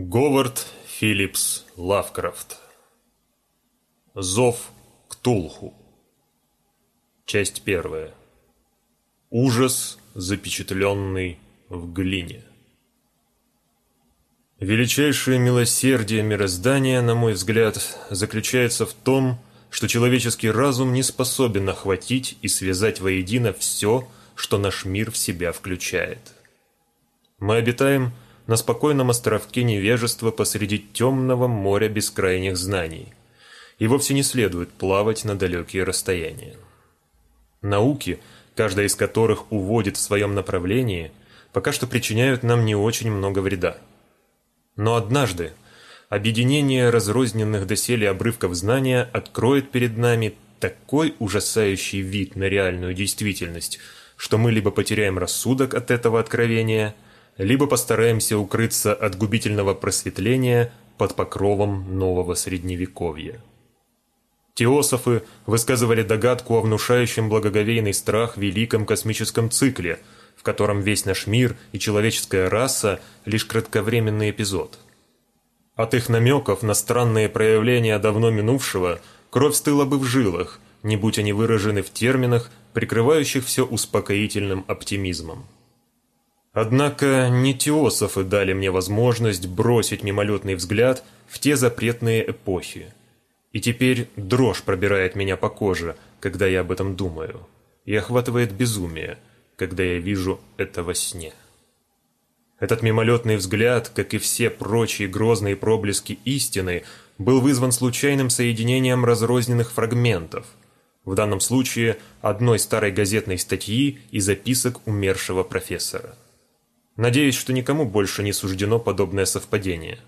Говард Филлипс Лавкрафт. Зов Ктулху Часть первая. Ужас, запечатленный в глине. Величайшее милосердие мироздания, на мой взгляд, заключается в том, что человеческий разум не способен охватить и связать воедино все, что наш мир в себя включает. Мы обитаем в на спокойном островке невежества посреди темного моря бескрайних знаний. И вовсе не следует плавать на далекие расстояния. Науки, каждая из которых уводит в своем направлении, пока что причиняют нам не очень много вреда. Но однажды объединение разрозненных доселе обрывков знания откроет перед нами такой ужасающий вид на реальную действительность, что мы либо потеряем рассудок от этого откровения – либо постараемся укрыться от губительного просветления под покровом нового средневековья. Теософы высказывали догадку о внушающем благоговейный страх великом космическом цикле, в котором весь наш мир и человеческая раса – лишь кратковременный эпизод. От их намеков на странные проявления давно минувшего кровь стыла бы в жилах, не будь они выражены в терминах, прикрывающих все успокоительным оптимизмом. Однако не теософы дали мне возможность бросить мимолетный взгляд в те запретные эпохи. И теперь дрожь пробирает меня по коже, когда я об этом думаю, и охватывает безумие, когда я вижу это во сне. Этот мимолетный взгляд, как и все прочие грозные проблески истины, был вызван случайным соединением разрозненных фрагментов, в данном случае одной старой газетной статьи и записок умершего профессора. Надеюсь, что никому больше не суждено подобное совпадение.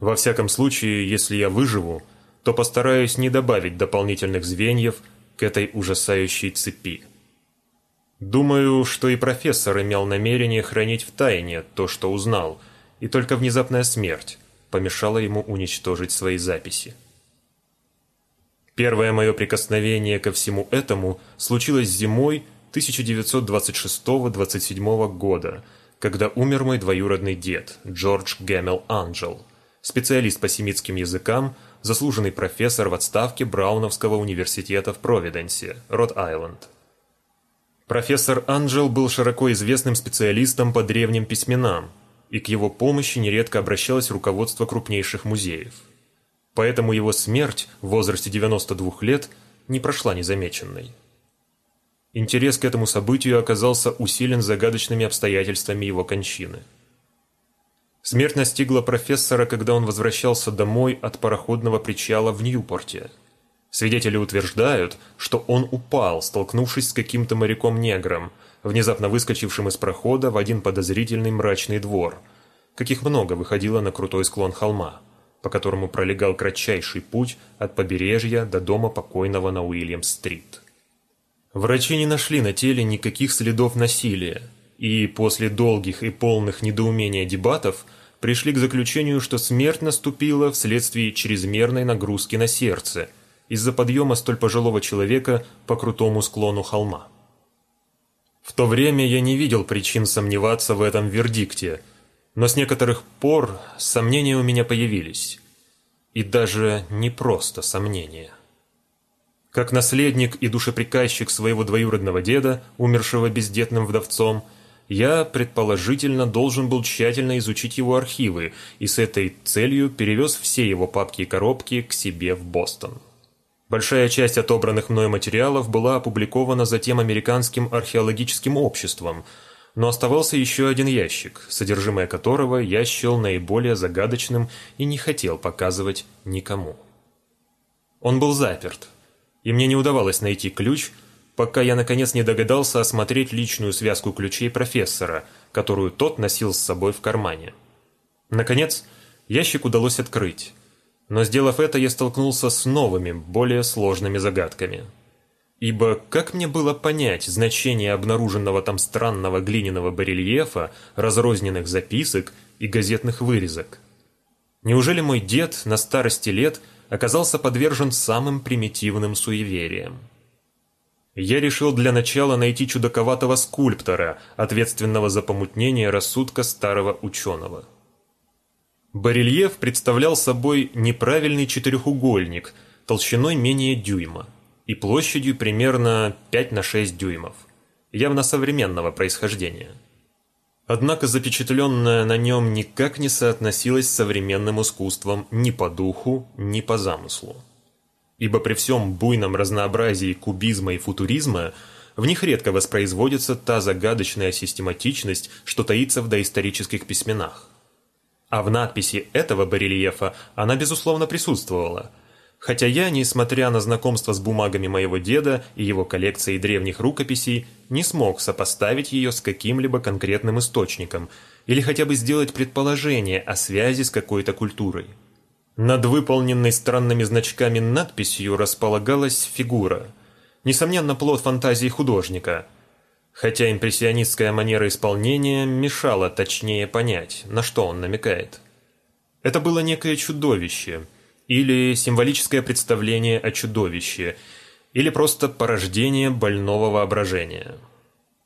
Во всяком случае, если я выживу, то постараюсь не добавить дополнительных звеньев к этой ужасающей цепи. Думаю, что и профессор имел намерение хранить в тайне то, что узнал, и только внезапная смерть помешала ему уничтожить свои записи. Первое мое прикосновение ко всему этому случилось зимой 1926-27 года – когда умер мой двоюродный дед, Джордж Гэмел Анджел, специалист по семитским языкам, заслуженный профессор в отставке Брауновского университета в Провиденсе, Род-Айленд. Профессор Анджел был широко известным специалистом по древним письменам, и к его помощи нередко обращалось руководство крупнейших музеев. Поэтому его смерть в возрасте 92 лет не прошла незамеченной. Интерес к этому событию оказался усилен загадочными обстоятельствами его кончины. Смерть настигла профессора, когда он возвращался домой от пароходного причала в Ньюпорте. Свидетели утверждают, что он упал, столкнувшись с каким-то моряком-негром, внезапно выскочившим из прохода в один подозрительный мрачный двор, каких много выходило на крутой склон холма, по которому пролегал кратчайший путь от побережья до дома покойного на Уильям-стрит. Врачи не нашли на теле никаких следов насилия, и после долгих и полных недоумения дебатов пришли к заключению, что смерть наступила вследствие чрезмерной нагрузки на сердце из-за подъема столь пожилого человека по крутому склону холма. В то время я не видел причин сомневаться в этом вердикте, но с некоторых пор сомнения у меня появились. И даже не просто сомнения. Как наследник и душеприказчик своего двоюродного деда, умершего бездетным вдовцом, я, предположительно, должен был тщательно изучить его архивы и с этой целью перевез все его папки и коробки к себе в Бостон. Большая часть отобранных мной материалов была опубликована затем Американским археологическим обществом, но оставался еще один ящик, содержимое которого я счел наиболее загадочным и не хотел показывать никому. Он был заперт, и мне не удавалось найти ключ, пока я наконец не догадался осмотреть личную связку ключей профессора, которую тот носил с собой в кармане. Наконец, ящик удалось открыть, но сделав это, я столкнулся с новыми, более сложными загадками. Ибо как мне было понять значение обнаруженного там странного глиняного барельефа, разрозненных записок и газетных вырезок? Неужели мой дед на старости лет – оказался подвержен самым примитивным суевериям. Я решил для начала найти чудаковатого скульптора, ответственного за помутнение рассудка старого ученого. Барельеф представлял собой неправильный четырехугольник толщиной менее дюйма и площадью примерно 5 на 6 дюймов, явно современного происхождения. Однако запечатленное на нем никак не соотносилось с современным искусством ни по духу, ни по замыслу. Ибо при всем буйном разнообразии кубизма и футуризма в них редко воспроизводится та загадочная систематичность, что таится в доисторических письменах. А в надписи этого барельефа она, безусловно, присутствовала. Хотя я, несмотря на знакомство с бумагами моего деда и его коллекцией древних рукописей, не смог сопоставить ее с каким-либо конкретным источником или хотя бы сделать предположение о связи с какой-то культурой. Над выполненной странными значками надписью располагалась фигура. Несомненно, плод фантазии художника – хотя импрессионистская манера исполнения мешала точнее понять, на что он намекает. Это было некое чудовище, или символическое представление о чудовище, или просто порождение больного воображения.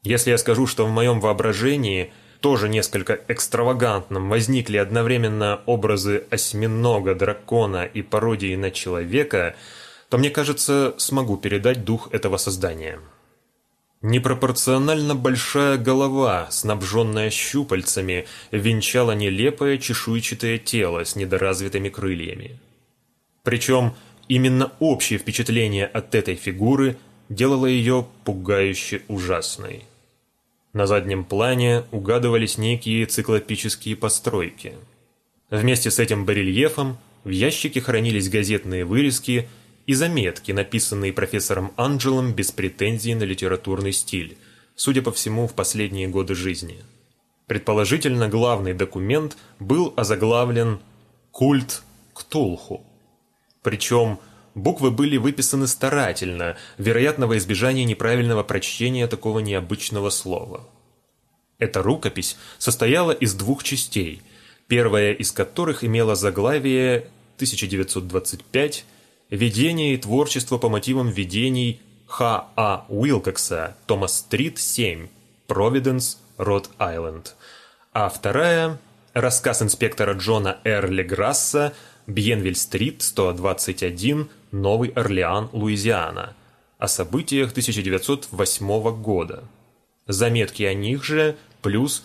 Если я скажу, что в моем воображении тоже несколько экстравагантным возникли одновременно образы осьминога, дракона и пародии на человека, то мне кажется, смогу передать дух этого создания. Непропорционально большая голова, снабженная щупальцами, венчала нелепое чешуйчатое тело с недоразвитыми крыльями. Причем именно общее впечатление от этой фигуры делало ее пугающе ужасной. На заднем плане угадывались некие циклопические постройки. Вместе с этим барельефом в ящике хранились газетные вырезки – и заметки, написанные профессором Анджелом без претензий на литературный стиль, судя по всему, в последние годы жизни. Предположительно, главный документ был озаглавлен «Культ Ктулху». Причем буквы были выписаны старательно, вероятно, во избежание неправильного прочтения такого необычного слова. Эта рукопись состояла из двух частей, первая из которых имела заглавие 1925 Видение и творчество по мотивам видений Х. А. Уилкокса, Томас-стрит, 7, Провиденс, Род-Айленд. А вторая – рассказ инспектора Джона Р. Леграсса, Бьенвиль-стрит, 121, Новый Орлеан, Луизиана, о событиях 1908 года. Заметки о них же, плюс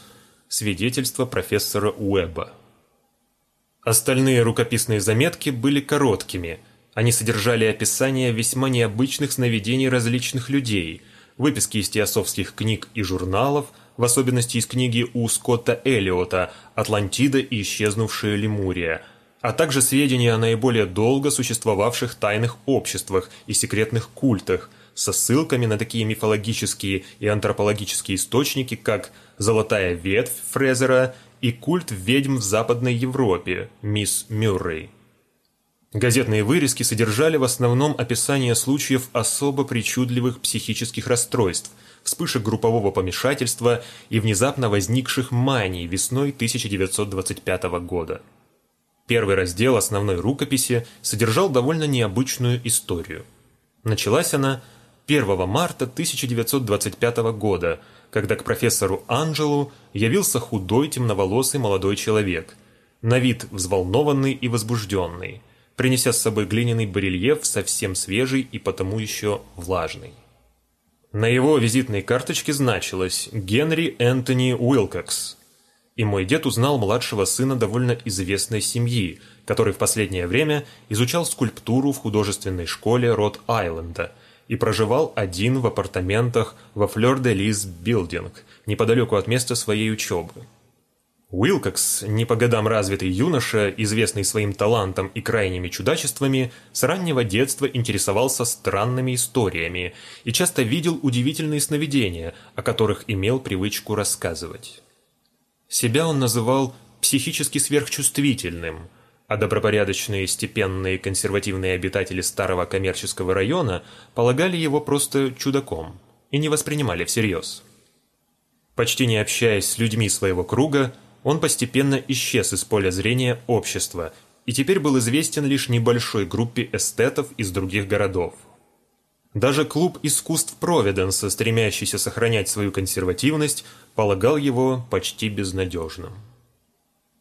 свидетельство профессора Уэба. Остальные рукописные заметки были короткими – они содержали описание весьма необычных сновидений различных людей, выписки из теософских книг и журналов, в особенности из книги у Скотта Эллиота «Атлантида и исчезнувшая Лемурия», а также сведения о наиболее долго существовавших тайных обществах и секретных культах, со ссылками на такие мифологические и антропологические источники, как «Золотая ветвь» Фрезера и «Культ ведьм в Западной Европе» мисс Мюррей. Газетные вырезки содержали в основном описание случаев особо причудливых психических расстройств, вспышек группового помешательства и внезапно возникших маний весной 1925 года. Первый раздел основной рукописи содержал довольно необычную историю. Началась она 1 марта 1925 года, когда к профессору Анджелу явился худой темноволосый молодой человек, на вид взволнованный и возбужденный – принеся с собой глиняный барельеф, совсем свежий и потому еще влажный. На его визитной карточке значилось «Генри Энтони Уилкокс», и мой дед узнал младшего сына довольно известной семьи, который в последнее время изучал скульптуру в художественной школе Род-Айленда и проживал один в апартаментах во Флёр-де-Лис Билдинг, неподалеку от места своей учебы. Уилкокс, не по годам развитый юноша, известный своим талантом и крайними чудачествами, с раннего детства интересовался странными историями и часто видел удивительные сновидения, о которых имел привычку рассказывать. Себя он называл психически сверхчувствительным, а добропорядочные, степенные, консервативные обитатели старого коммерческого района полагали его просто чудаком и не воспринимали всерьез. Почти не общаясь с людьми своего круга, он постепенно исчез из поля зрения общества и теперь был известен лишь небольшой группе эстетов из других городов. Даже клуб искусств Провиденса, стремящийся сохранять свою консервативность, полагал его почти безнадежным.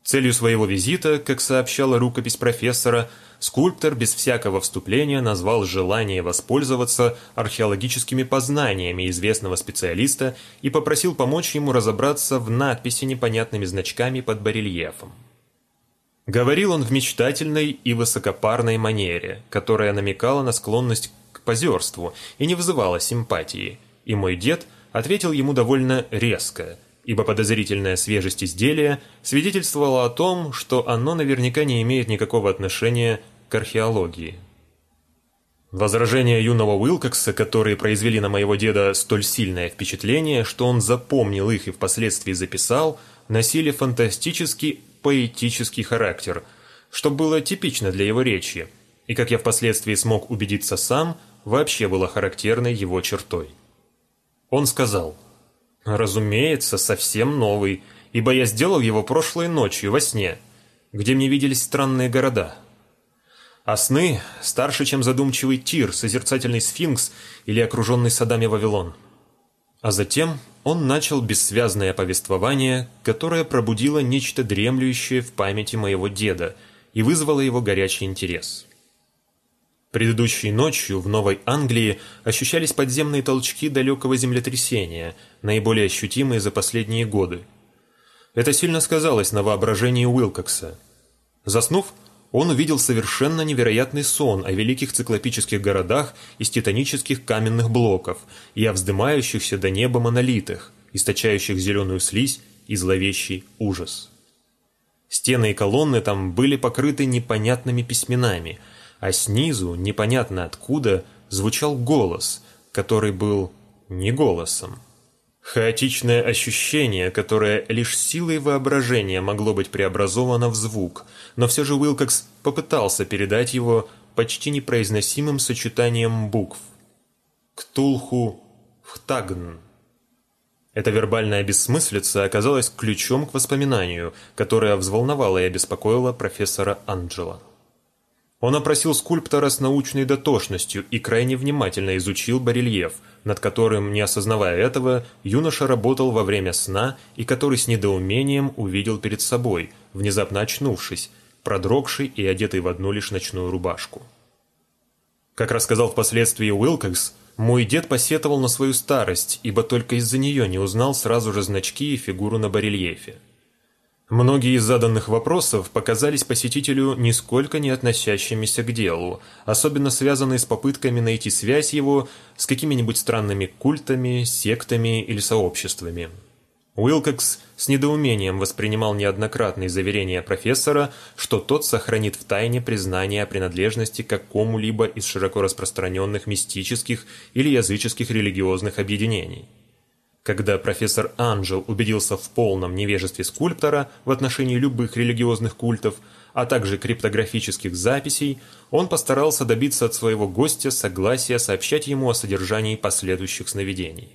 Целью своего визита, как сообщала рукопись профессора, скульптор без всякого вступления назвал желание воспользоваться археологическими познаниями известного специалиста и попросил помочь ему разобраться в надписи непонятными значками под барельефом. Говорил он в мечтательной и высокопарной манере, которая намекала на склонность позерству и не вызывала симпатии, и мой дед ответил ему довольно резко – ибо подозрительная свежесть изделия свидетельствовала о том, что оно наверняка не имеет никакого отношения к археологии. Возражения юного Уилкокса, которые произвели на моего деда столь сильное впечатление, что он запомнил их и впоследствии записал, носили фантастический поэтический характер, что было типично для его речи, и, как я впоследствии смог убедиться сам, вообще было характерной его чертой. Он сказал – Разумеется, совсем новый, ибо я сделал его прошлой ночью во сне, где мне виделись странные города. А сны старше, чем задумчивый Тир, созерцательный сфинкс или окруженный садами Вавилон. А затем он начал бессвязное повествование, которое пробудило нечто дремлющее в памяти моего деда и вызвало его горячий интерес. Предыдущей ночью в Новой Англии ощущались подземные толчки далекого землетрясения, наиболее ощутимые за последние годы. Это сильно сказалось на воображении Уилкокса. Заснув, он увидел совершенно невероятный сон о великих циклопических городах из титанических каменных блоков и о вздымающихся до неба монолитах, источающих зеленую слизь и зловещий ужас. Стены и колонны там были покрыты непонятными письменами – а снизу, непонятно откуда, звучал голос, который был не голосом. Хаотичное ощущение, которое лишь силой воображения могло быть преобразовано в звук, но все же Уилкокс попытался передать его почти непроизносимым сочетанием букв. Ктулху Хтагн. Эта вербальная бессмыслица оказалась ключом к воспоминанию, которое взволновало и обеспокоило профессора Анджела. Он опросил скульптора с научной дотошностью и крайне внимательно изучил барельеф, над которым, не осознавая этого, юноша работал во время сна и который с недоумением увидел перед собой, внезапно очнувшись, продрогший и одетый в одну лишь ночную рубашку. Как рассказал впоследствии Уилкокс, мой дед посетовал на свою старость, ибо только из-за нее не узнал сразу же значки и фигуру на барельефе. Многие из заданных вопросов показались посетителю нисколько не относящимися к делу, особенно связанные с попытками найти связь его с какими-нибудь странными культами, сектами или сообществами. Уилкокс с недоумением воспринимал неоднократные заверения профессора, что тот сохранит в тайне признание о принадлежности к какому-либо из широко распространенных мистических или языческих религиозных объединений. Когда профессор Анджел убедился в полном невежестве скульптора в отношении любых религиозных культов, а также криптографических записей, он постарался добиться от своего гостя согласия сообщать ему о содержании последующих сновидений.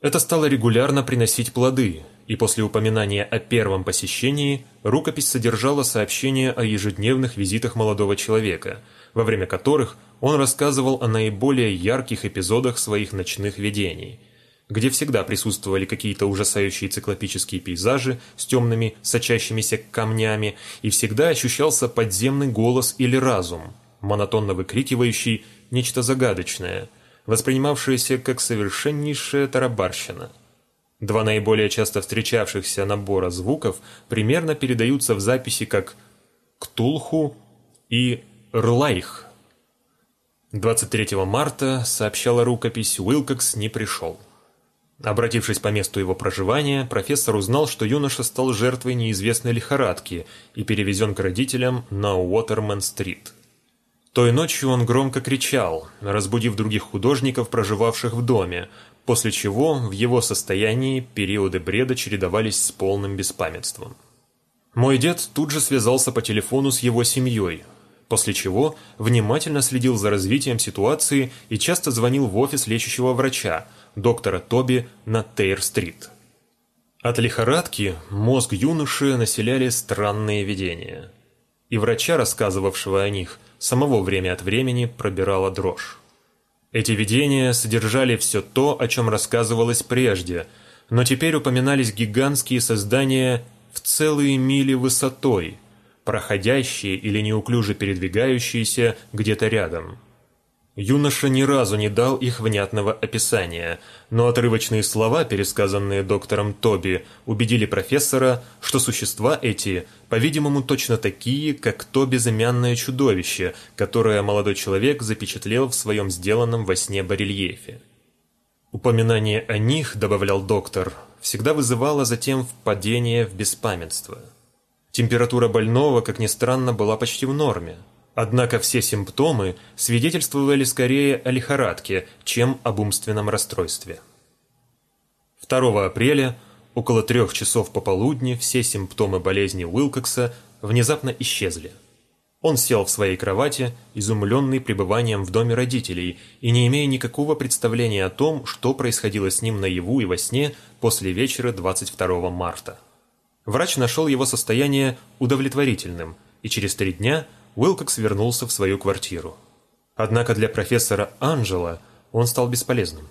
Это стало регулярно приносить плоды, и после упоминания о первом посещении рукопись содержала сообщение о ежедневных визитах молодого человека, во время которых он рассказывал о наиболее ярких эпизодах своих ночных видений – где всегда присутствовали какие-то ужасающие циклопические пейзажи с темными, сочащимися камнями, и всегда ощущался подземный голос или разум, монотонно выкрикивающий нечто загадочное, воспринимавшееся как совершеннейшая тарабарщина. Два наиболее часто встречавшихся набора звуков примерно передаются в записи как «ктулху» и «рлайх». 23 марта, сообщала рукопись, Уилкокс не пришел. Обратившись по месту его проживания, профессор узнал, что юноша стал жертвой неизвестной лихорадки и перевезен к родителям на Уотермен-стрит. Той ночью он громко кричал, разбудив других художников, проживавших в доме, после чего в его состоянии периоды бреда чередовались с полным беспамятством. Мой дед тут же связался по телефону с его семьей, после чего внимательно следил за развитием ситуации и часто звонил в офис лечащего врача, доктора Тоби на Тейр-стрит. От лихорадки мозг юноши населяли странные видения. И врача, рассказывавшего о них, самого время от времени пробирала дрожь. Эти видения содержали все то, о чем рассказывалось прежде, но теперь упоминались гигантские создания в целые мили высотой, проходящие или неуклюже передвигающиеся где-то рядом. Юноша ни разу не дал их внятного описания, но отрывочные слова, пересказанные доктором Тоби, убедили профессора, что существа эти, по-видимому, точно такие, как то безымянное чудовище, которое молодой человек запечатлел в своем сделанном во сне барельефе. Упоминание о них, добавлял доктор, всегда вызывало затем впадение в беспамятство. Температура больного, как ни странно, была почти в норме. Однако все симптомы свидетельствовали скорее о лихорадке, чем об умственном расстройстве. 2 апреля, около трех часов пополудни, все симптомы болезни Уилкокса внезапно исчезли. Он сел в своей кровати, изумленный пребыванием в доме родителей и не имея никакого представления о том, что происходило с ним наяву и во сне после вечера 22 марта. Врач нашел его состояние удовлетворительным, и через три дня Уилкокс вернулся в свою квартиру. Однако для профессора Анджела он стал бесполезным.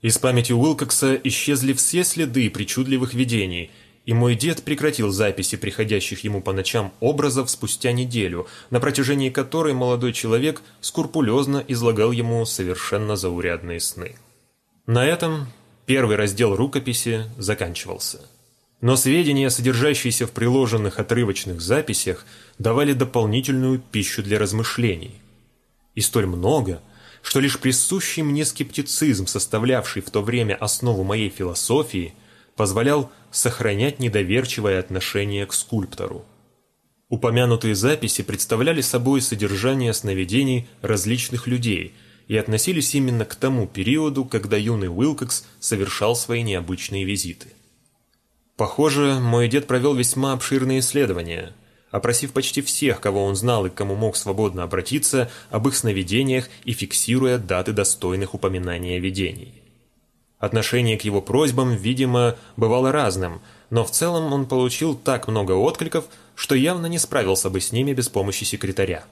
Из памяти Уилкокса исчезли все следы причудливых видений – и мой дед прекратил записи приходящих ему по ночам образов спустя неделю, на протяжении которой молодой человек скрупулезно излагал ему совершенно заурядные сны. На этом первый раздел рукописи заканчивался. Но сведения, содержащиеся в приложенных отрывочных записях, давали дополнительную пищу для размышлений. И столь много, что лишь присущий мне скептицизм, составлявший в то время основу моей философии – позволял сохранять недоверчивое отношение к скульптору. Упомянутые записи представляли собой содержание сновидений различных людей и относились именно к тому периоду, когда юный Уилкокс совершал свои необычные визиты. Похоже, мой дед провел весьма обширные исследования, опросив почти всех, кого он знал и к кому мог свободно обратиться, об их сновидениях и фиксируя даты достойных упоминания видений. Отношение к его просьбам, видимо, бывало разным, но в целом он получил так много откликов, что явно не справился бы с ними без помощи секретаря.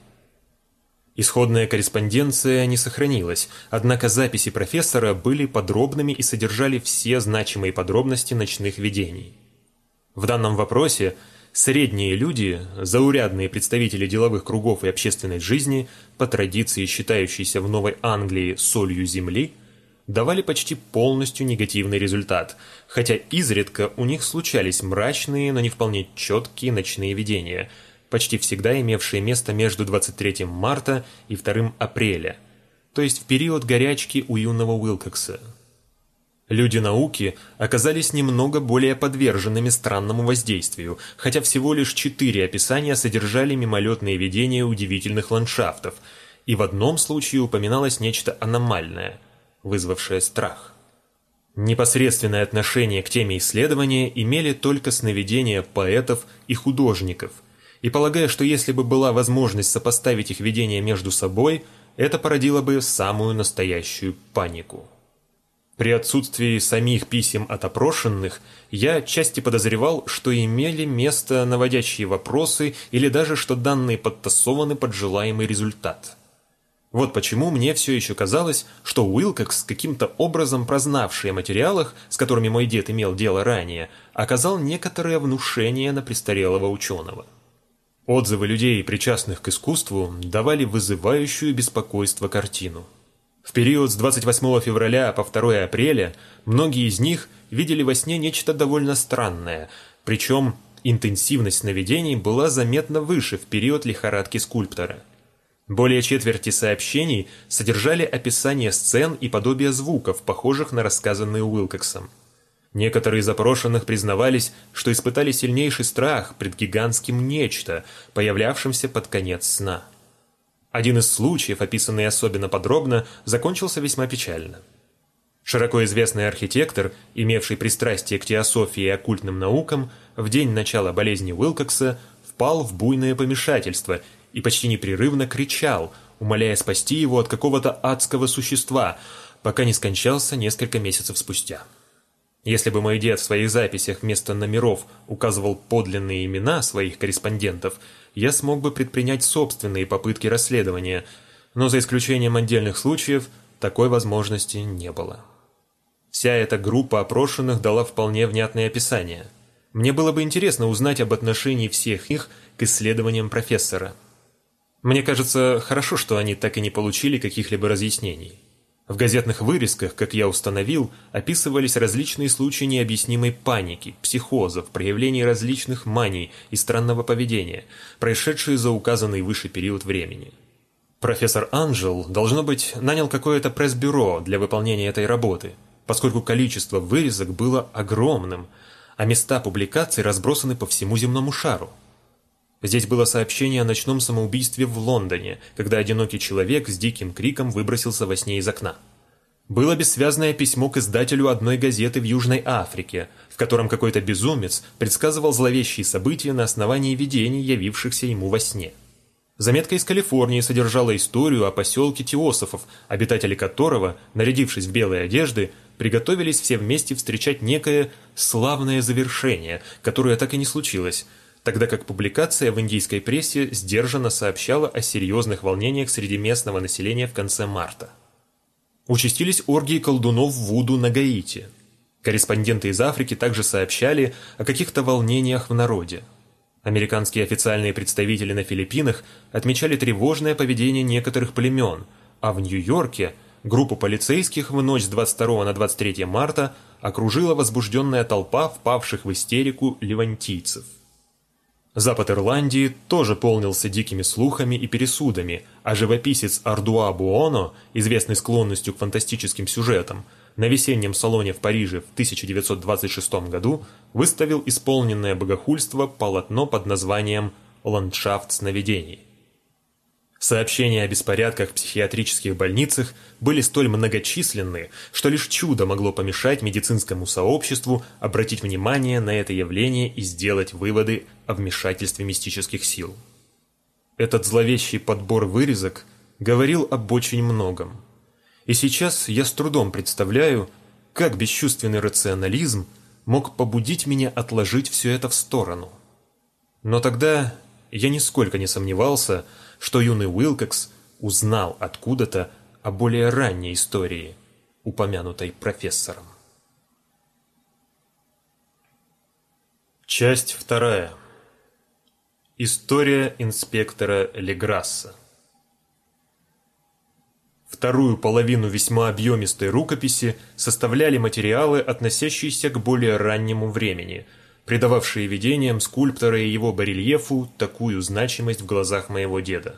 Исходная корреспонденция не сохранилась, однако записи профессора были подробными и содержали все значимые подробности ночных видений. В данном вопросе средние люди, заурядные представители деловых кругов и общественной жизни, по традиции считающиеся в Новой Англии солью земли – давали почти полностью негативный результат, хотя изредка у них случались мрачные, но не вполне четкие ночные видения, почти всегда имевшие место между 23 марта и 2 апреля, то есть в период горячки у юного Уилкокса. Люди науки оказались немного более подверженными странному воздействию, хотя всего лишь четыре описания содержали мимолетные видения удивительных ландшафтов, и в одном случае упоминалось нечто аномальное – вызвавшее страх. Непосредственное отношение к теме исследования имели только сновидения поэтов и художников, и полагая, что если бы была возможность сопоставить их видения между собой, это породило бы самую настоящую панику. При отсутствии самих писем от опрошенных, я отчасти подозревал, что имели место наводящие вопросы или даже что данные подтасованы под желаемый результат. Вот почему мне все еще казалось, что Уилкокс, каким-то образом прознавший о материалах, с которыми мой дед имел дело ранее, оказал некоторое внушение на престарелого ученого. Отзывы людей, причастных к искусству, давали вызывающую беспокойство картину. В период с 28 февраля по 2 апреля многие из них видели во сне нечто довольно странное, причем интенсивность сновидений была заметно выше в период лихорадки скульптора – более четверти сообщений содержали описание сцен и подобие звуков, похожих на рассказанные Уилкоксом. Некоторые из опрошенных признавались, что испытали сильнейший страх пред гигантским нечто, появлявшимся под конец сна. Один из случаев, описанный особенно подробно, закончился весьма печально. Широко известный архитектор, имевший пристрастие к теософии и оккультным наукам, в день начала болезни Уилкокса впал в буйное помешательство и почти непрерывно кричал, умоляя спасти его от какого-то адского существа, пока не скончался несколько месяцев спустя. Если бы мой дед в своих записях вместо номеров указывал подлинные имена своих корреспондентов, я смог бы предпринять собственные попытки расследования, но за исключением отдельных случаев такой возможности не было. Вся эта группа опрошенных дала вполне внятное описание – Мне было бы интересно узнать об отношении всех их к исследованиям профессора. Мне кажется, хорошо, что они так и не получили каких-либо разъяснений. В газетных вырезках, как я установил, описывались различные случаи необъяснимой паники, психозов, проявлений различных маний и странного поведения, происшедшие за указанный выше период времени. Профессор Анжел, должно быть, нанял какое-то пресс-бюро для выполнения этой работы, поскольку количество вырезок было огромным, а места публикаций разбросаны по всему земному шару. Здесь было сообщение о ночном самоубийстве в Лондоне, когда одинокий человек с диким криком выбросился во сне из окна. Было бессвязное письмо к издателю одной газеты в Южной Африке, в котором какой-то безумец предсказывал зловещие события на основании видений, явившихся ему во сне. Заметка из Калифорнии содержала историю о поселке Теософов, обитатели которого, нарядившись в белые одежды, приготовились все вместе встречать некое славное завершение, которое так и не случилось – тогда как публикация в индийской прессе сдержанно сообщала о серьезных волнениях среди местного населения в конце марта. Участились оргии колдунов Вуду на Гаити. Корреспонденты из Африки также сообщали о каких-то волнениях в народе. Американские официальные представители на Филиппинах отмечали тревожное поведение некоторых племен, а в Нью-Йорке группу полицейских в ночь с 22 на 23 марта окружила возбужденная толпа впавших в истерику левантийцев. Запад Ирландии тоже полнился дикими слухами и пересудами, а живописец Ардуа Буоно, известный склонностью к фантастическим сюжетам, на весеннем салоне в Париже в 1926 году выставил исполненное богохульство полотно под названием «Ландшафт сновидений». Сообщения о беспорядках в психиатрических больницах были столь многочисленны, что лишь чудо могло помешать медицинскому сообществу обратить внимание на это явление и сделать выводы о вмешательстве мистических сил. Этот зловещий подбор вырезок говорил об очень многом. И сейчас я с трудом представляю, как бесчувственный рационализм мог побудить меня отложить все это в сторону. Но тогда я нисколько не сомневался, что юный Уилкокс узнал откуда-то о более ранней истории, упомянутой профессором. Часть вторая. История инспектора Леграсса. Вторую половину весьма объемистой рукописи составляли материалы, относящиеся к более раннему времени – придававшие видениям скульптора и его барельефу такую значимость в глазах моего деда.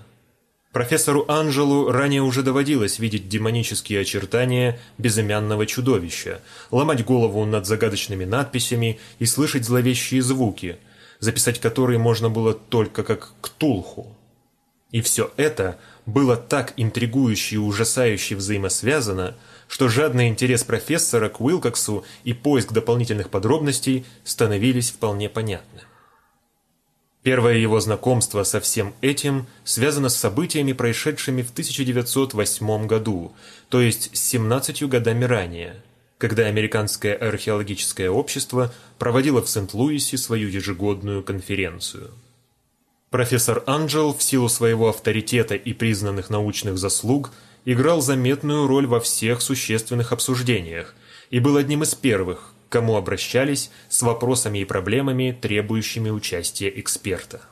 Профессору Анжелу ранее уже доводилось видеть демонические очертания безымянного чудовища, ломать голову над загадочными надписями и слышать зловещие звуки, записать которые можно было только как «ктулху». И все это было так интригующе и ужасающе взаимосвязано, что жадный интерес профессора к Уилкоксу и поиск дополнительных подробностей становились вполне понятны. Первое его знакомство со всем этим связано с событиями, происшедшими в 1908 году, то есть с 17 годами ранее, когда Американское археологическое общество проводило в Сент-Луисе свою ежегодную конференцию. Профессор Анджел в силу своего авторитета и признанных научных заслуг – играл заметную роль во всех существенных обсуждениях и был одним из первых, к кому обращались с вопросами и проблемами, требующими участия эксперта.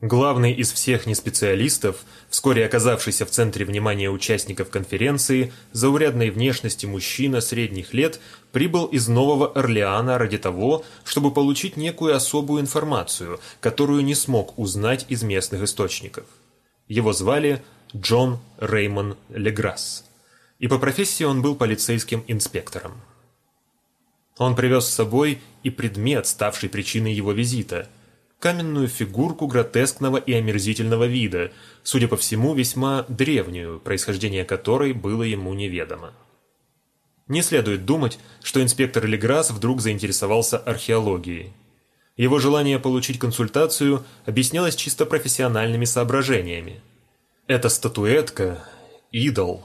Главный из всех неспециалистов, вскоре оказавшийся в центре внимания участников конференции, заурядной внешности мужчина средних лет, прибыл из Нового Орлеана ради того, чтобы получить некую особую информацию, которую не смог узнать из местных источников. Его звали Джон Реймон Леграсс, и по профессии он был полицейским инспектором. Он привез с собой и предмет, ставший причиной его визита – каменную фигурку гротескного и омерзительного вида, судя по всему, весьма древнюю, происхождение которой было ему неведомо. Не следует думать, что инспектор Леграсс вдруг заинтересовался археологией. Его желание получить консультацию объяснялось чисто профессиональными соображениями – эта статуэтка, идол,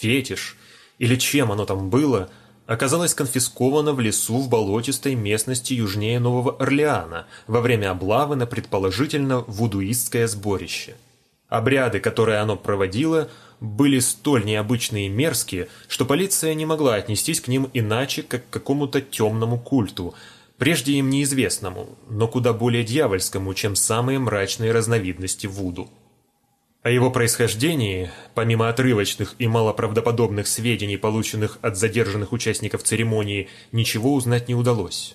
фетиш или чем оно там было, оказалась конфискована в лесу в болотистой местности южнее Нового Орлеана во время облавы на предположительно вудуистское сборище. Обряды, которые оно проводило, были столь необычные и мерзкие, что полиция не могла отнестись к ним иначе, как к какому-то темному культу, прежде им неизвестному, но куда более дьявольскому, чем самые мрачные разновидности Вуду. О его происхождении, помимо отрывочных и малоправдоподобных сведений, полученных от задержанных участников церемонии, ничего узнать не удалось.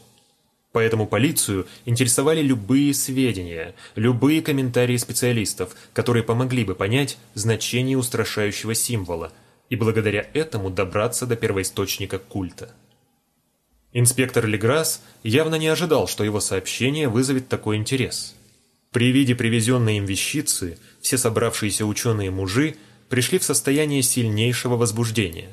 Поэтому полицию интересовали любые сведения, любые комментарии специалистов, которые помогли бы понять значение устрашающего символа и благодаря этому добраться до первоисточника культа. Инспектор Леграсс явно не ожидал, что его сообщение вызовет такой интерес. При виде привезенной им вещицы все собравшиеся ученые-мужи пришли в состояние сильнейшего возбуждения.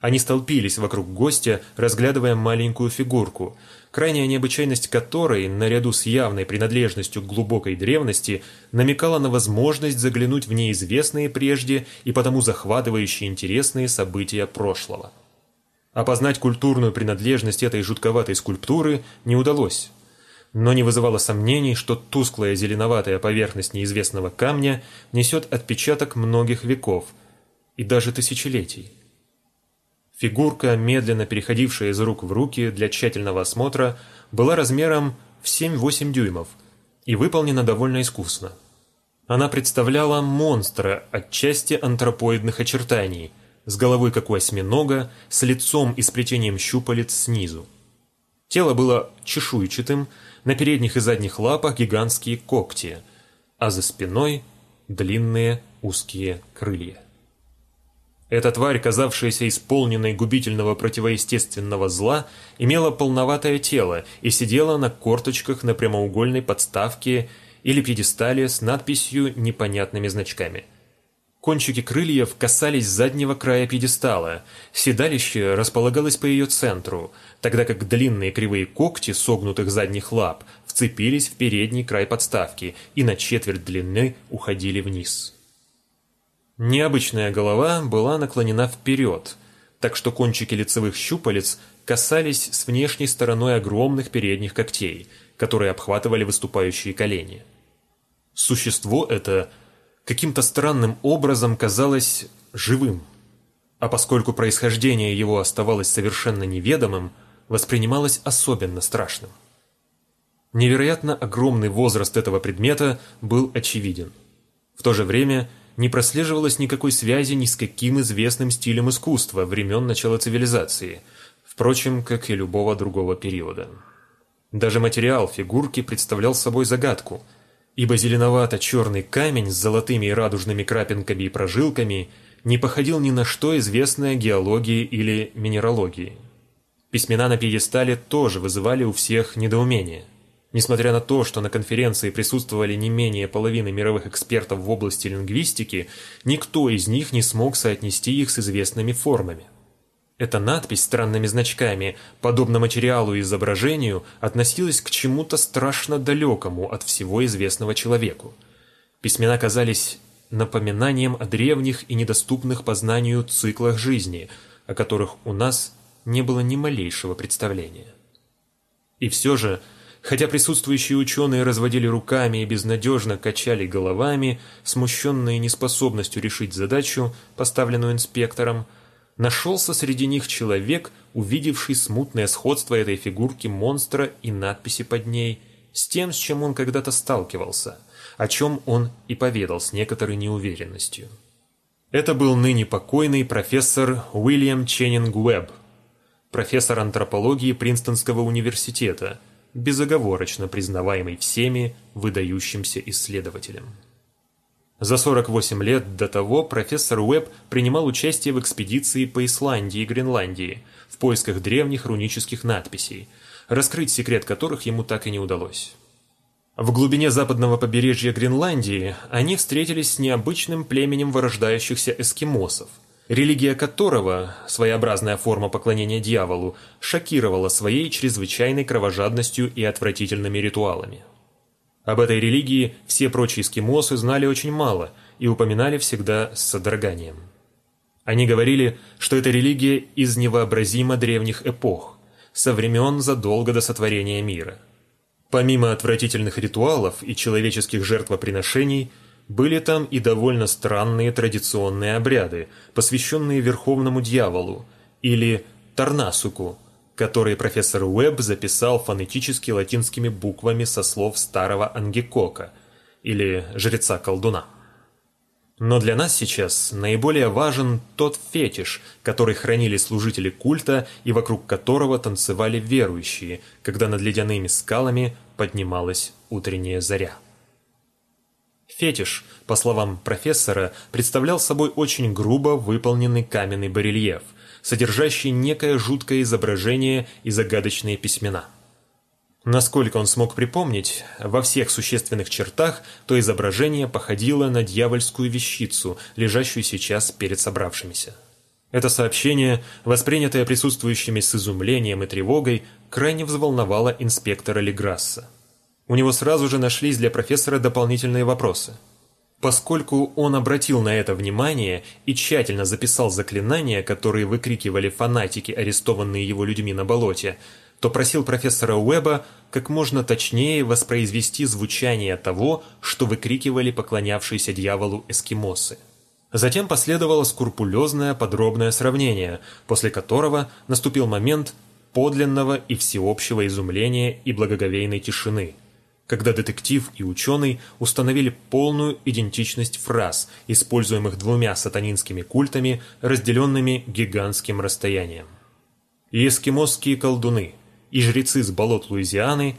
Они столпились вокруг гостя, разглядывая маленькую фигурку, крайняя необычайность которой, наряду с явной принадлежностью к глубокой древности, намекала на возможность заглянуть в неизвестные прежде и потому захватывающие интересные события прошлого. Опознать культурную принадлежность этой жутковатой скульптуры не удалось, но не вызывало сомнений, что тусклая зеленоватая поверхность неизвестного камня несет отпечаток многих веков и даже тысячелетий. Фигурка, медленно переходившая из рук в руки для тщательного осмотра, была размером в 7-8 дюймов и выполнена довольно искусно. Она представляла монстра отчасти антропоидных очертаний, с головой как у осьминога, с лицом и сплетением щупалец снизу. Тело было чешуйчатым, на передних и задних лапах гигантские когти, а за спиной длинные узкие крылья. Эта тварь, казавшаяся исполненной губительного противоестественного зла, имела полноватое тело и сидела на корточках на прямоугольной подставке или пьедестале с надписью непонятными значками. Кончики крыльев касались заднего края пьедестала, седалище располагалось по ее центру, тогда как длинные кривые когти согнутых задних лап вцепились в передний край подставки и на четверть длины уходили вниз. Необычная голова была наклонена вперед, так что кончики лицевых щупалец касались с внешней стороной огромных передних когтей, которые обхватывали выступающие колени. Существо это каким-то странным образом казалось живым, а поскольку происхождение его оставалось совершенно неведомым, воспринималось особенно страшным. Невероятно огромный возраст этого предмета был очевиден. В то же время не прослеживалось никакой связи ни с каким известным стилем искусства времен начала цивилизации, впрочем, как и любого другого периода. Даже материал фигурки представлял собой загадку, ибо зеленовато-черный камень с золотыми и радужными крапинками и прожилками не походил ни на что известное геологии или минералогии. Письмена на пьедестале тоже вызывали у всех недоумение – Несмотря на то, что на конференции присутствовали не менее половины мировых экспертов в области лингвистики, никто из них не смог соотнести их с известными формами. Эта надпись странными значками, подобно материалу и изображению, относилась к чему-то страшно далекому от всего известного человеку. Письмена казались напоминанием о древних и недоступных познанию циклах жизни, о которых у нас не было ни малейшего представления. И все же – Хотя присутствующие ученые разводили руками и безнадежно качали головами, смущенные неспособностью решить задачу, поставленную инспектором, нашелся среди них человек, увидевший смутное сходство этой фигурки монстра и надписи под ней с тем, с чем он когда-то сталкивался, о чем он и поведал с некоторой неуверенностью. Это был ныне покойный профессор Уильям Ченнинг Уэбб, профессор антропологии Принстонского университета – безоговорочно признаваемый всеми выдающимся исследователем. За 48 лет до того профессор Уэбб принимал участие в экспедиции по Исландии и Гренландии в поисках древних рунических надписей, раскрыть секрет которых ему так и не удалось. В глубине западного побережья Гренландии они встретились с необычным племенем вырождающихся эскимосов – религия которого, своеобразная форма поклонения дьяволу, шокировала своей чрезвычайной кровожадностью и отвратительными ритуалами. Об этой религии все прочие эскимосы знали очень мало и упоминали всегда с содроганием. Они говорили, что эта религия из невообразимо древних эпох, со времен задолго до сотворения мира. Помимо отвратительных ритуалов и человеческих жертвоприношений – были там и довольно странные традиционные обряды, посвященные Верховному Дьяволу, или Тарнасуку, которые профессор Уэбб записал фонетически латинскими буквами со слов старого Ангекока или жреца-колдуна. Но для нас сейчас наиболее важен тот фетиш, который хранили служители культа и вокруг которого танцевали верующие, когда над ледяными скалами поднималась утренняя заря. Фетиш, по словам профессора, представлял собой очень грубо выполненный каменный барельеф, содержащий некое жуткое изображение и загадочные письмена – Насколько он смог припомнить, во всех существенных чертах то изображение походило на дьявольскую вещицу, лежащую сейчас перед собравшимися. Это сообщение, воспринятое присутствующими с изумлением и тревогой, крайне взволновало инспектора Леграсса. У него сразу же нашлись для профессора дополнительные вопросы. Поскольку он обратил на это внимание и тщательно записал заклинания, которые выкрикивали фанатики, арестованные его людьми на болоте, то просил профессора Уэба как можно точнее воспроизвести звучание того, что выкрикивали поклонявшиеся дьяволу эскимосы. Затем последовало скрупулезное подробное сравнение, после которого наступил момент подлинного и всеобщего изумления и благоговейной тишины, когда детектив и ученый установили полную идентичность фраз, используемых двумя сатанинскими культами, разделенными гигантским расстоянием. И эскимосские колдуны – и жрецы с болот Луизианы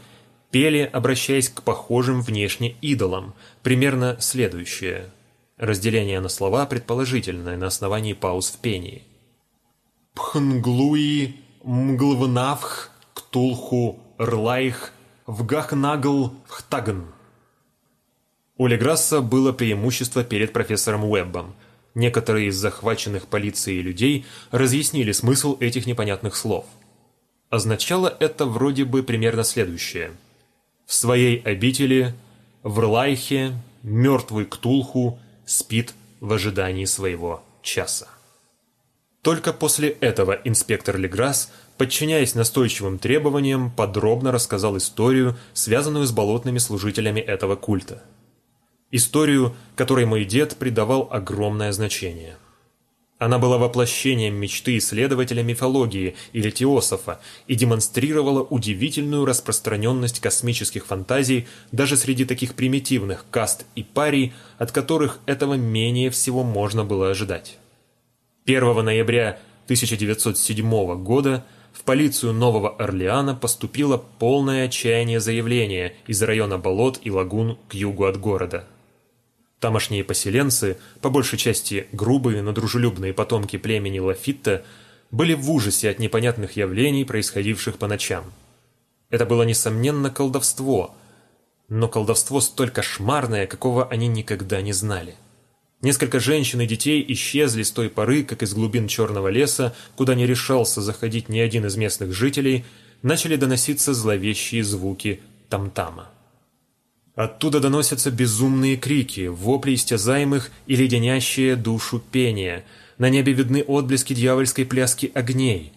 пели, обращаясь к похожим внешне идолам, примерно следующее. Разделение на слова предположительное на основании пауз в пении. «Пхнглуи мглвнавх ктулху рлайх вгахнагл хтагн». У Леграсса было преимущество перед профессором Уэббом. Некоторые из захваченных полицией людей разъяснили смысл этих непонятных слов – Означало это вроде бы примерно следующее. В своей обители, в Рлайхе, мертвый Ктулху спит в ожидании своего часа. Только после этого инспектор Леграсс, подчиняясь настойчивым требованиям, подробно рассказал историю, связанную с болотными служителями этого культа. Историю, которой мой дед придавал огромное значение – она была воплощением мечты исследователя мифологии или теософа и демонстрировала удивительную распространенность космических фантазий даже среди таких примитивных каст и парий, от которых этого менее всего можно было ожидать. 1 ноября 1907 года в полицию Нового Орлеана поступило полное отчаяние заявление из района болот и лагун к югу от города – Тамошние поселенцы, по большей части грубые, но дружелюбные потомки племени Лафитта, были в ужасе от непонятных явлений, происходивших по ночам. Это было, несомненно, колдовство, но колдовство столь кошмарное, какого они никогда не знали. Несколько женщин и детей исчезли с той поры, как из глубин черного леса, куда не решался заходить ни один из местных жителей, начали доноситься зловещие звуки там-тама. Оттуда доносятся безумные крики, вопли истязаемых и леденящие душу пения. На небе видны отблески дьявольской пляски огней.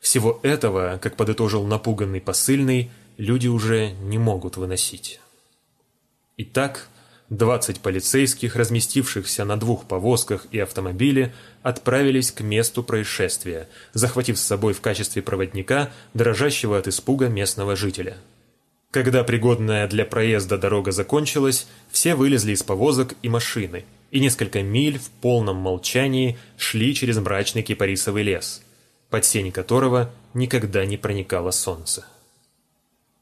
Всего этого, как подытожил напуганный посыльный, люди уже не могут выносить. Итак, 20 полицейских, разместившихся на двух повозках и автомобиле, отправились к месту происшествия, захватив с собой в качестве проводника дрожащего от испуга местного жителя – когда пригодная для проезда дорога закончилась, все вылезли из повозок и машины, и несколько миль в полном молчании шли через мрачный кипарисовый лес, под сень которого никогда не проникало солнце.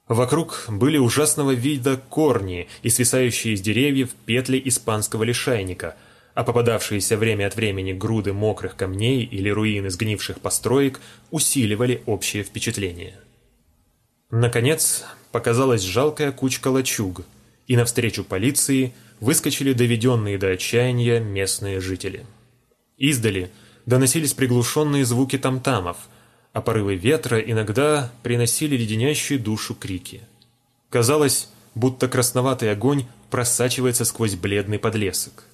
Вокруг были ужасного вида корни и свисающие из деревьев петли испанского лишайника, а попадавшиеся время от времени груды мокрых камней или руины сгнивших построек усиливали общее впечатление. Наконец, показалась жалкая кучка лачуг, и навстречу полиции выскочили доведенные до отчаяния местные жители. Издали доносились приглушенные звуки тамтамов, а порывы ветра иногда приносили леденящую душу крики. Казалось, будто красноватый огонь просачивается сквозь бледный подлесок.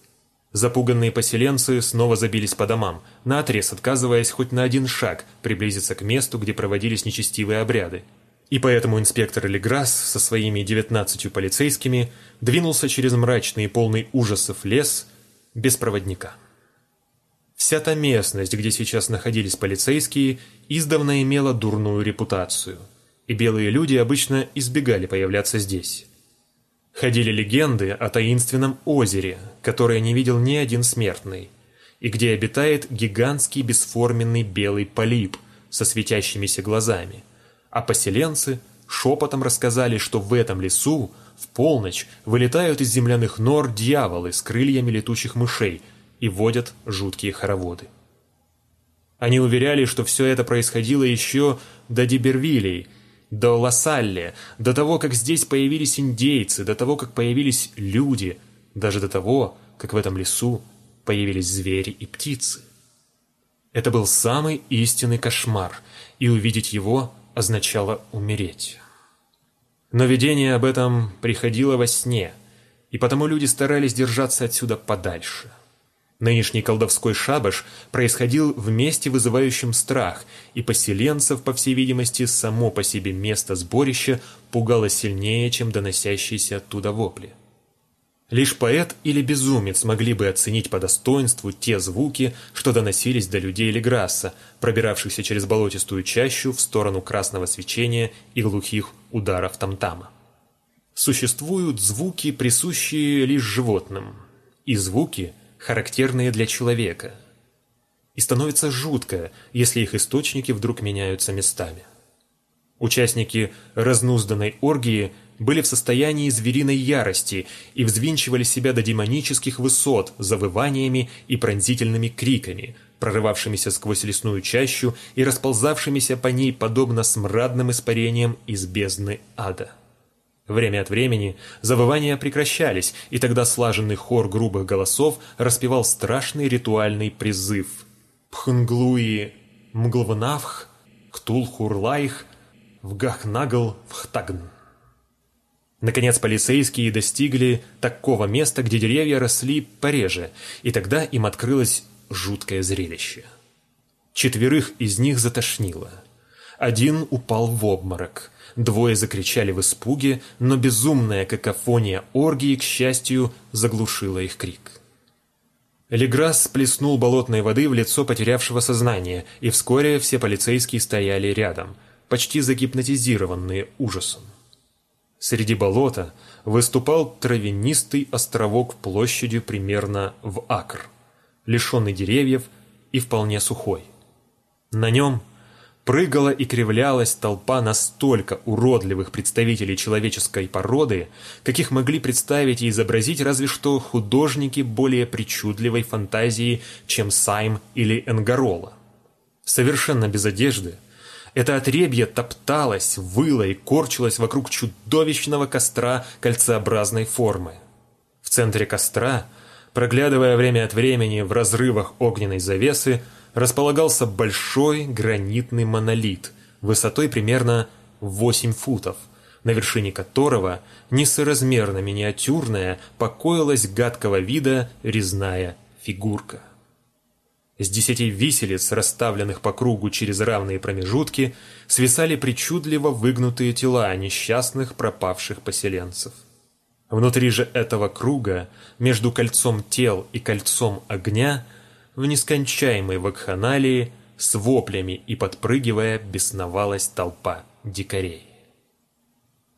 Запуганные поселенцы снова забились по домам, наотрез отказываясь хоть на один шаг приблизиться к месту, где проводились нечестивые обряды, и поэтому инспектор Леграсс со своими девятнадцатью полицейскими двинулся через мрачный и полный ужасов лес без проводника. Вся та местность, где сейчас находились полицейские, издавна имела дурную репутацию, и белые люди обычно избегали появляться здесь. Ходили легенды о таинственном озере, которое не видел ни один смертный, и где обитает гигантский бесформенный белый полип со светящимися глазами, а поселенцы шепотом рассказали, что в этом лесу в полночь вылетают из земляных нор дьяволы с крыльями летучих мышей и водят жуткие хороводы. Они уверяли, что все это происходило еще до Дибервилей – до Лассалле, до того, как здесь появились индейцы, до того, как появились люди, даже до того, как в этом лесу появились звери и птицы. Это был самый истинный кошмар, и увидеть его означало умереть. Но видение об этом приходило во сне, и потому люди старались держаться отсюда подальше. Нынешний колдовской шабаш происходил в месте, вызывающем страх, и поселенцев, по всей видимости, само по себе место сборища пугало сильнее, чем доносящиеся оттуда вопли. Лишь поэт или безумец могли бы оценить по достоинству те звуки, что доносились до людей Леграсса, пробиравшихся через болотистую чащу в сторону красного свечения и глухих ударов тамтама. Существуют звуки, присущие лишь животным, и звуки – характерные для человека. И становится жутко, если их источники вдруг меняются местами. Участники разнузданной оргии были в состоянии звериной ярости и взвинчивали себя до демонических высот завываниями и пронзительными криками, прорывавшимися сквозь лесную чащу и расползавшимися по ней подобно смрадным испарениям из бездны ада. Время от времени завывания прекращались, и тогда слаженный хор грубых голосов распевал страшный ритуальный призыв. Пхнглуи мглвнавх, ктулхурлайх, вгахнагл вхтагн. Наконец полицейские достигли такого места, где деревья росли пореже, и тогда им открылось жуткое зрелище. Четверых из них затошнило. Один упал в обморок – Двое закричали в испуге, но безумная какофония оргии, к счастью, заглушила их крик. Леграсс плеснул болотной воды в лицо потерявшего сознание, и вскоре все полицейские стояли рядом, почти загипнотизированные ужасом. Среди болота выступал травянистый островок площадью примерно в акр, лишенный деревьев и вполне сухой. На нем прыгала и кривлялась толпа настолько уродливых представителей человеческой породы, каких могли представить и изобразить разве что художники более причудливой фантазии, чем Сайм или Энгарола. Совершенно без одежды, это отребье топталось, выло и корчилось вокруг чудовищного костра кольцеобразной формы. В центре костра, проглядывая время от времени в разрывах огненной завесы, располагался большой гранитный монолит высотой примерно 8 футов, на вершине которого несоразмерно миниатюрная покоилась гадкого вида резная фигурка. С десяти виселиц, расставленных по кругу через равные промежутки, свисали причудливо выгнутые тела несчастных пропавших поселенцев. Внутри же этого круга, между кольцом тел и кольцом огня – в нескончаемой вакханалии с воплями и подпрыгивая бесновалась толпа дикарей.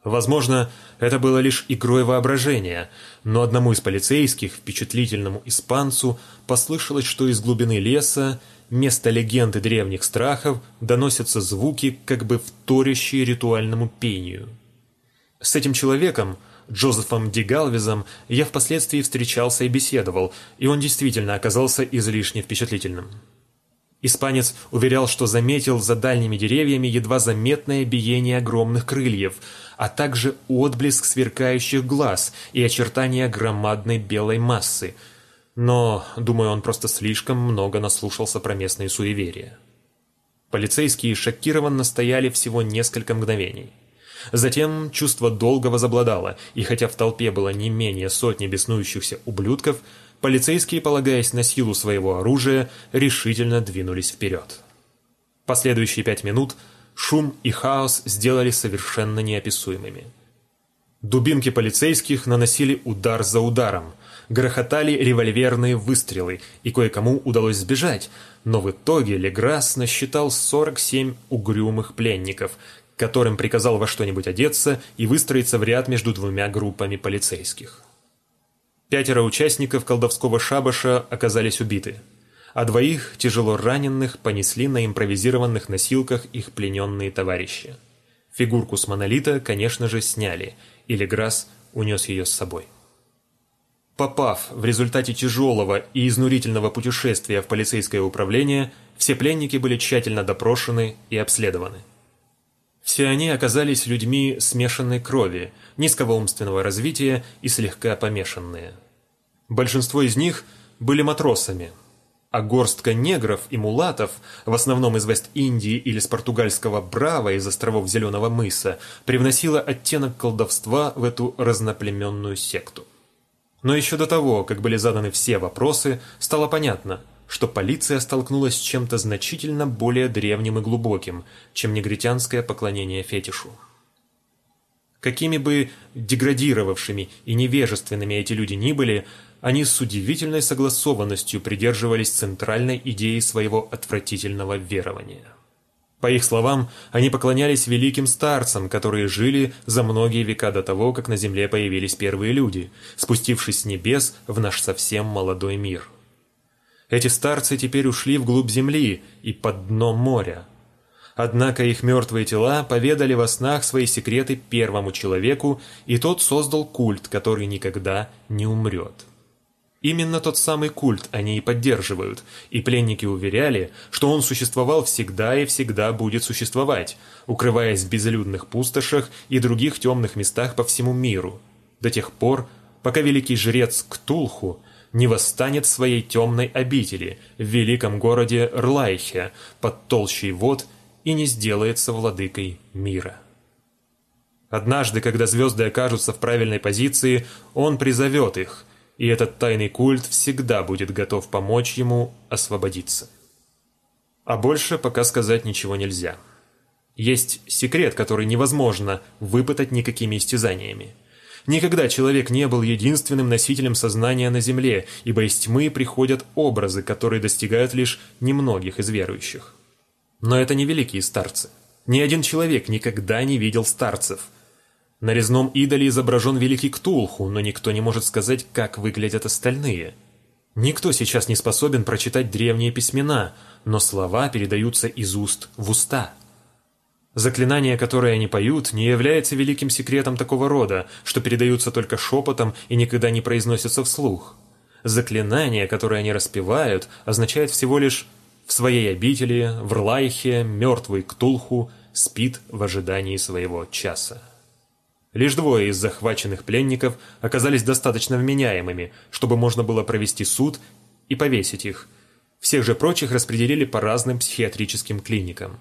Возможно, это было лишь игрой воображения, но одному из полицейских, впечатлительному испанцу, послышалось, что из глубины леса, место легенды древних страхов, доносятся звуки, как бы вторящие ритуальному пению. С этим человеком Джозефом Дигалвизом я впоследствии встречался и беседовал, и он действительно оказался излишне впечатлительным. Испанец уверял, что заметил за дальними деревьями едва заметное биение огромных крыльев, а также отблеск сверкающих глаз и очертания громадной белой массы. Но, думаю, он просто слишком много наслушался про местные суеверия. Полицейские шокированно стояли всего несколько мгновений. Затем чувство долга возобладало, и хотя в толпе было не менее сотни беснующихся ублюдков, полицейские, полагаясь на силу своего оружия, решительно двинулись вперед. Последующие пять минут шум и хаос сделали совершенно неописуемыми. Дубинки полицейских наносили удар за ударом, грохотали револьверные выстрелы, и кое-кому удалось сбежать, но в итоге Леграсс насчитал 47 угрюмых пленников, которым приказал во что-нибудь одеться и выстроиться в ряд между двумя группами полицейских. Пятеро участников колдовского шабаша оказались убиты, а двоих, тяжело раненых, понесли на импровизированных носилках их плененные товарищи. Фигурку с монолита, конечно же, сняли, и Леграсс унес ее с собой. Попав в результате тяжелого и изнурительного путешествия в полицейское управление, все пленники были тщательно допрошены и обследованы. Все они оказались людьми смешанной крови, низкого умственного развития и слегка помешанные. Большинство из них были матросами, а горстка негров и мулатов, в основном из Вест-Индии или с португальского Брава из островов Зеленого мыса, привносила оттенок колдовства в эту разноплеменную секту. Но еще до того, как были заданы все вопросы, стало понятно, что полиция столкнулась с чем-то значительно более древним и глубоким, чем негритянское поклонение фетишу. Какими бы деградировавшими и невежественными эти люди ни были, они с удивительной согласованностью придерживались центральной идеи своего отвратительного верования. По их словам, они поклонялись великим старцам, которые жили за многие века до того, как на Земле появились первые люди, спустившись с небес в наш совсем молодой мир. Эти старцы теперь ушли вглубь Земли и под дно моря. Однако их мертвые тела поведали во снах свои секреты первому человеку, и тот создал культ, который никогда не умрет. Именно тот самый культ они и поддерживают, и пленники уверяли, что он существовал всегда и всегда будет существовать, укрываясь в безлюдных пустошах и других темных местах по всему миру, до тех пор, пока великий жрец Ктулху не восстанет в своей темной обители в великом городе Рлайхе под толщей вод и не сделается владыкой мира. Однажды, когда звезды окажутся в правильной позиции, он призовет их – и этот тайный культ всегда будет готов помочь ему освободиться. А больше пока сказать ничего нельзя. Есть секрет, который невозможно выпытать никакими истязаниями. Никогда человек не был единственным носителем сознания на Земле, ибо из тьмы приходят образы, которые достигают лишь немногих из верующих. Но это не великие старцы. Ни один человек никогда не видел старцев – на резном идоле изображен великий Ктулху, но никто не может сказать, как выглядят остальные. Никто сейчас не способен прочитать древние письмена, но слова передаются из уст в уста. Заклинания, которые они поют, не является великим секретом такого рода, что передаются только шепотом и никогда не произносятся вслух. Заклинания, которые они распевают, означает всего лишь «в своей обители, в Рлайхе, мертвый Ктулху спит в ожидании своего часа». Лишь двое из захваченных пленников оказались достаточно вменяемыми, чтобы можно было провести суд и повесить их. Всех же прочих распределили по разным психиатрическим клиникам.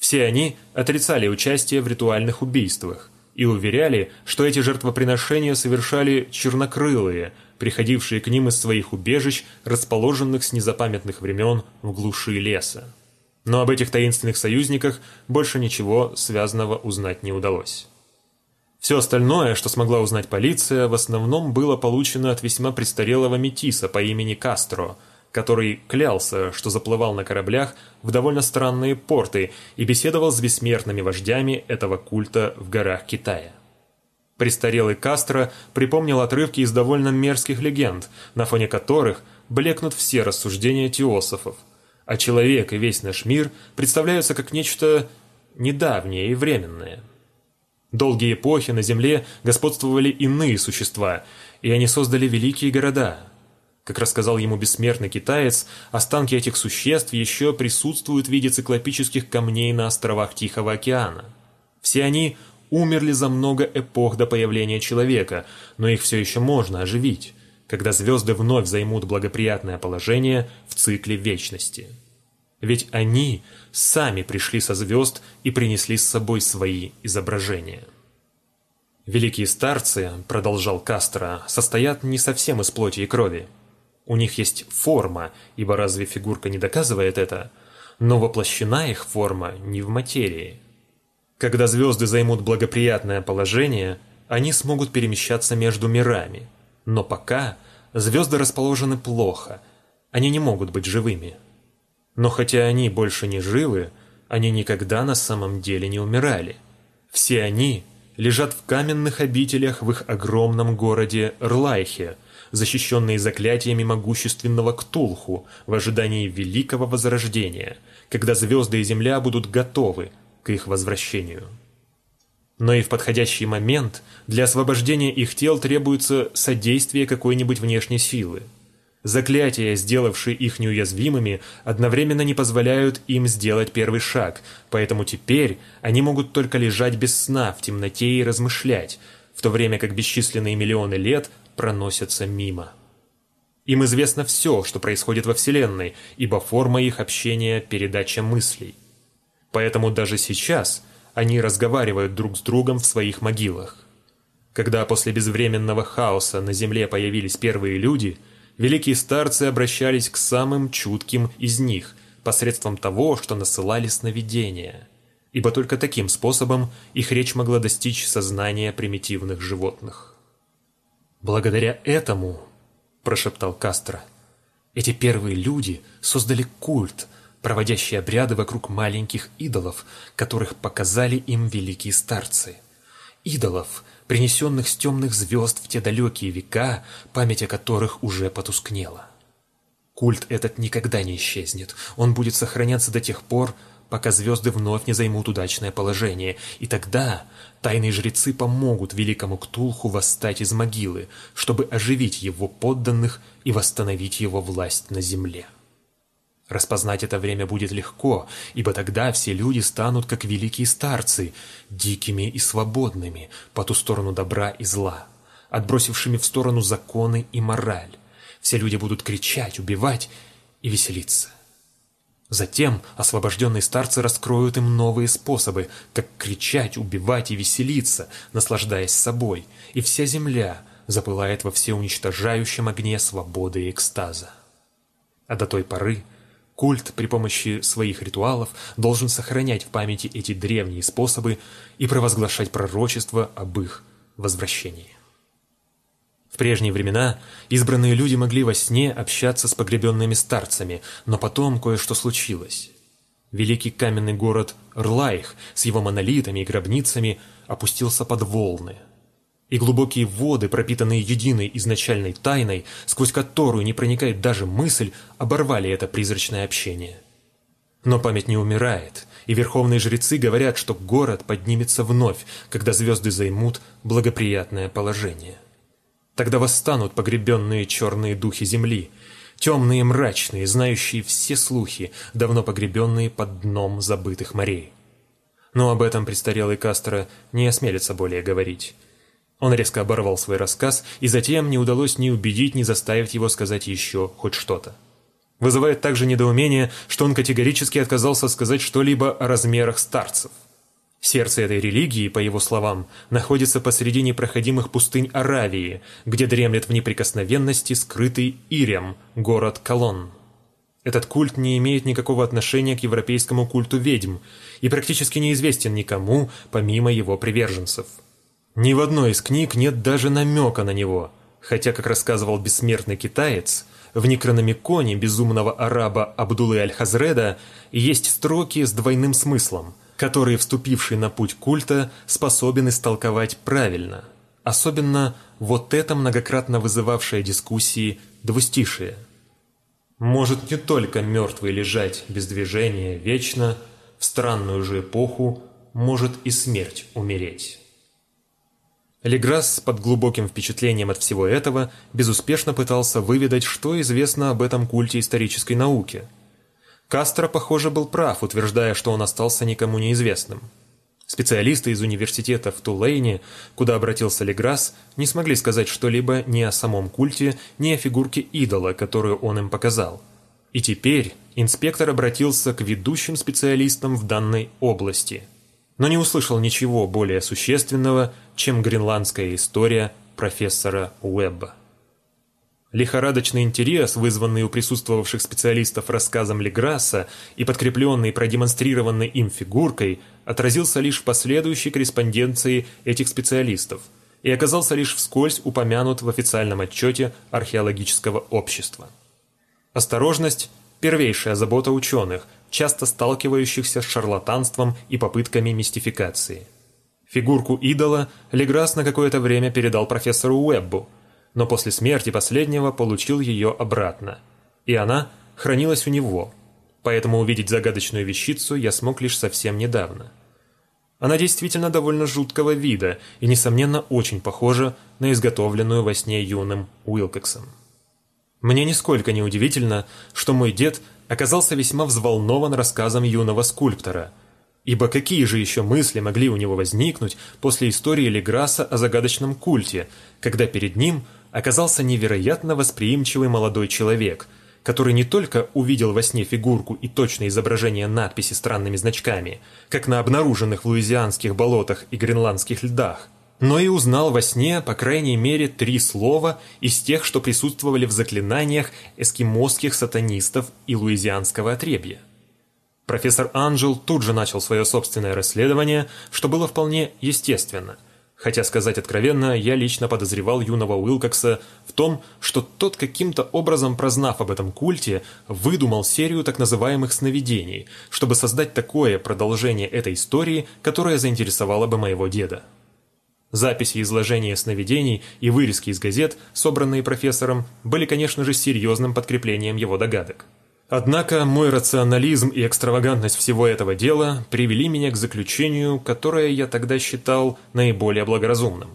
Все они отрицали участие в ритуальных убийствах и уверяли, что эти жертвоприношения совершали чернокрылые, приходившие к ним из своих убежищ, расположенных с незапамятных времен в глуши леса. Но об этих таинственных союзниках больше ничего связанного узнать не удалось. Все остальное, что смогла узнать полиция, в основном было получено от весьма престарелого метиса по имени Кастро, который клялся, что заплывал на кораблях в довольно странные порты и беседовал с бессмертными вождями этого культа в горах Китая. Престарелый Кастро припомнил отрывки из довольно мерзких легенд, на фоне которых блекнут все рассуждения теософов, а человек и весь наш мир представляются как нечто недавнее и временное – Долгие эпохи на Земле господствовали иные существа, и они создали великие города. Как рассказал ему бессмертный китаец, останки этих существ еще присутствуют в виде циклопических камней на островах Тихого океана. Все они умерли за много эпох до появления человека, но их все еще можно оживить, когда звезды вновь займут благоприятное положение в цикле вечности. Ведь они сами пришли со звезд и принесли с собой свои изображения. «Великие старцы, — продолжал Кастро, — состоят не совсем из плоти и крови. У них есть форма, ибо разве фигурка не доказывает это? Но воплощена их форма не в материи. Когда звезды займут благоприятное положение, они смогут перемещаться между мирами. Но пока звезды расположены плохо, они не могут быть живыми. Но хотя они больше не живы, они никогда на самом деле не умирали. Все они лежат в каменных обителях в их огромном городе Рлайхе, защищенные заклятиями могущественного Ктулху в ожидании великого возрождения, когда звезды и земля будут готовы к их возвращению. Но и в подходящий момент для освобождения их тел требуется содействие какой-нибудь внешней силы. Заклятия, сделавшие их неуязвимыми, одновременно не позволяют им сделать первый шаг, поэтому теперь они могут только лежать без сна в темноте и размышлять, в то время как бесчисленные миллионы лет проносятся мимо. Им известно все, что происходит во Вселенной, ибо форма их общения – передача мыслей. Поэтому даже сейчас они разговаривают друг с другом в своих могилах. Когда после безвременного хаоса на Земле появились первые люди, великие старцы обращались к самым чутким из них посредством того, что насылали сновидения, ибо только таким способом их речь могла достичь сознания примитивных животных. «Благодаря этому», – прошептал Кастро, – «эти первые люди создали культ – проводящие обряды вокруг маленьких идолов, которых показали им великие старцы. Идолов, принесенных с темных звезд в те далекие века, память о которых уже потускнела. Культ этот никогда не исчезнет, он будет сохраняться до тех пор, пока звезды вновь не займут удачное положение, и тогда тайные жрецы помогут великому Ктулху восстать из могилы, чтобы оживить его подданных и восстановить его власть на земле. Распознать это время будет легко, ибо тогда все люди станут как великие старцы, дикими и свободными, по ту сторону добра и зла, отбросившими в сторону законы и мораль. Все люди будут кричать, убивать и веселиться. Затем освобожденные старцы раскроют им новые способы, как кричать, убивать и веселиться, наслаждаясь собой, и вся земля запылает во всеуничтожающем огне свободы и экстаза. А до той поры – Культ при помощи своих ритуалов должен сохранять в памяти эти древние способы и провозглашать пророчество об их возвращении. Прежние времена избранные люди могли во сне общаться с погребенными старцами, но потом кое-что случилось. Великий каменный город Рлайх с его монолитами и гробницами опустился под волны – и глубокие воды, пропитанные единой изначальной тайной, сквозь которую не проникает даже мысль, оборвали это призрачное общение. Но память не умирает, и верховные жрецы говорят, что город поднимется вновь, когда звезды займут благоприятное положение. Тогда восстанут погребенные черные духи земли, темные и мрачные, знающие все слухи, давно погребенные под дном забытых морей. Но об этом престарелый Кастро не осмелится более говорить. Он резко оборвал свой рассказ, и затем не удалось ни убедить, ни заставить его сказать еще хоть что-то. Вызывает также недоумение, что он категорически отказался сказать что-либо о размерах старцев. Сердце этой религии, по его словам, находится посреди непроходимых пустынь Аравии, где дремлет в неприкосновенности скрытый Ирем, город Колон. Этот культ не имеет никакого отношения к европейскому культу ведьм и практически неизвестен никому, помимо его приверженцев. Ни в одной из книг нет даже намека на него, хотя, как рассказывал бессмертный китаец, в Некрономиконе безумного араба Абдулы Аль-Хазреда есть строки с двойным смыслом, которые вступивший на путь культа способен истолковать правильно. Особенно вот это многократно вызывавшее дискуссии двустишие. Может не только мертвый лежать без движения вечно, в странную же эпоху может и смерть умереть. Леграсс под глубоким впечатлением от всего этого безуспешно пытался выведать, что известно об этом культе исторической науки. Кастро, похоже, был прав, утверждая, что он остался никому неизвестным. Специалисты из университета в Тулейне, куда обратился Леграсс, не смогли сказать что-либо ни о самом культе, ни о фигурке идола, которую он им показал. И теперь инспектор обратился к ведущим специалистам в данной области – но не услышал ничего более существенного, чем гренландская история профессора Уэбба. Лихорадочный интерес, вызванный у присутствовавших специалистов рассказом Леграсса и подкрепленный продемонстрированной им фигуркой, отразился лишь в последующей корреспонденции этих специалистов, и оказался лишь вскользь упомянут в официальном отчете археологического общества. Осторожность – первейшая забота ученых, часто сталкивающихся с шарлатанством и попытками мистификации. Фигурку идола Леграс на какое-то время передал профессору Уэббу, но после смерти последнего получил ее обратно, и она хранилась у него, поэтому увидеть загадочную вещицу я смог лишь совсем недавно – она действительно довольно жуткого вида и, несомненно, очень похожа на изготовленную во сне юным Уилкоксом. Мне нисколько не удивительно, что мой дед оказался весьма взволнован рассказом юного скульптора, ибо какие же еще мысли могли у него возникнуть после истории Леграса о загадочном культе, когда перед ним оказался невероятно восприимчивый молодой человек – который не только увидел во сне фигурку и точное изображение надписи странными значками, как на обнаруженных в луизианских болотах и гренландских льдах, но и узнал во сне, по крайней мере, три слова из тех, что присутствовали в заклинаниях эскимосских сатанистов и луизианского отребья. Профессор Анджел тут же начал свое собственное расследование, что было вполне естественно – Хотя, сказать откровенно, я лично подозревал юного Уилкокса в том, что тот каким-то образом, прознав об этом культе, выдумал серию так называемых сновидений, чтобы создать такое продолжение этой истории, которое заинтересовало бы моего деда. Записи изложения сновидений и вырезки из газет, собранные профессором, были, конечно же, серьезным подкреплением его догадок. Однако мой рационализм и экстравагантность всего этого дела привели меня к заключению, которое я тогда считал наиболее благоразумным.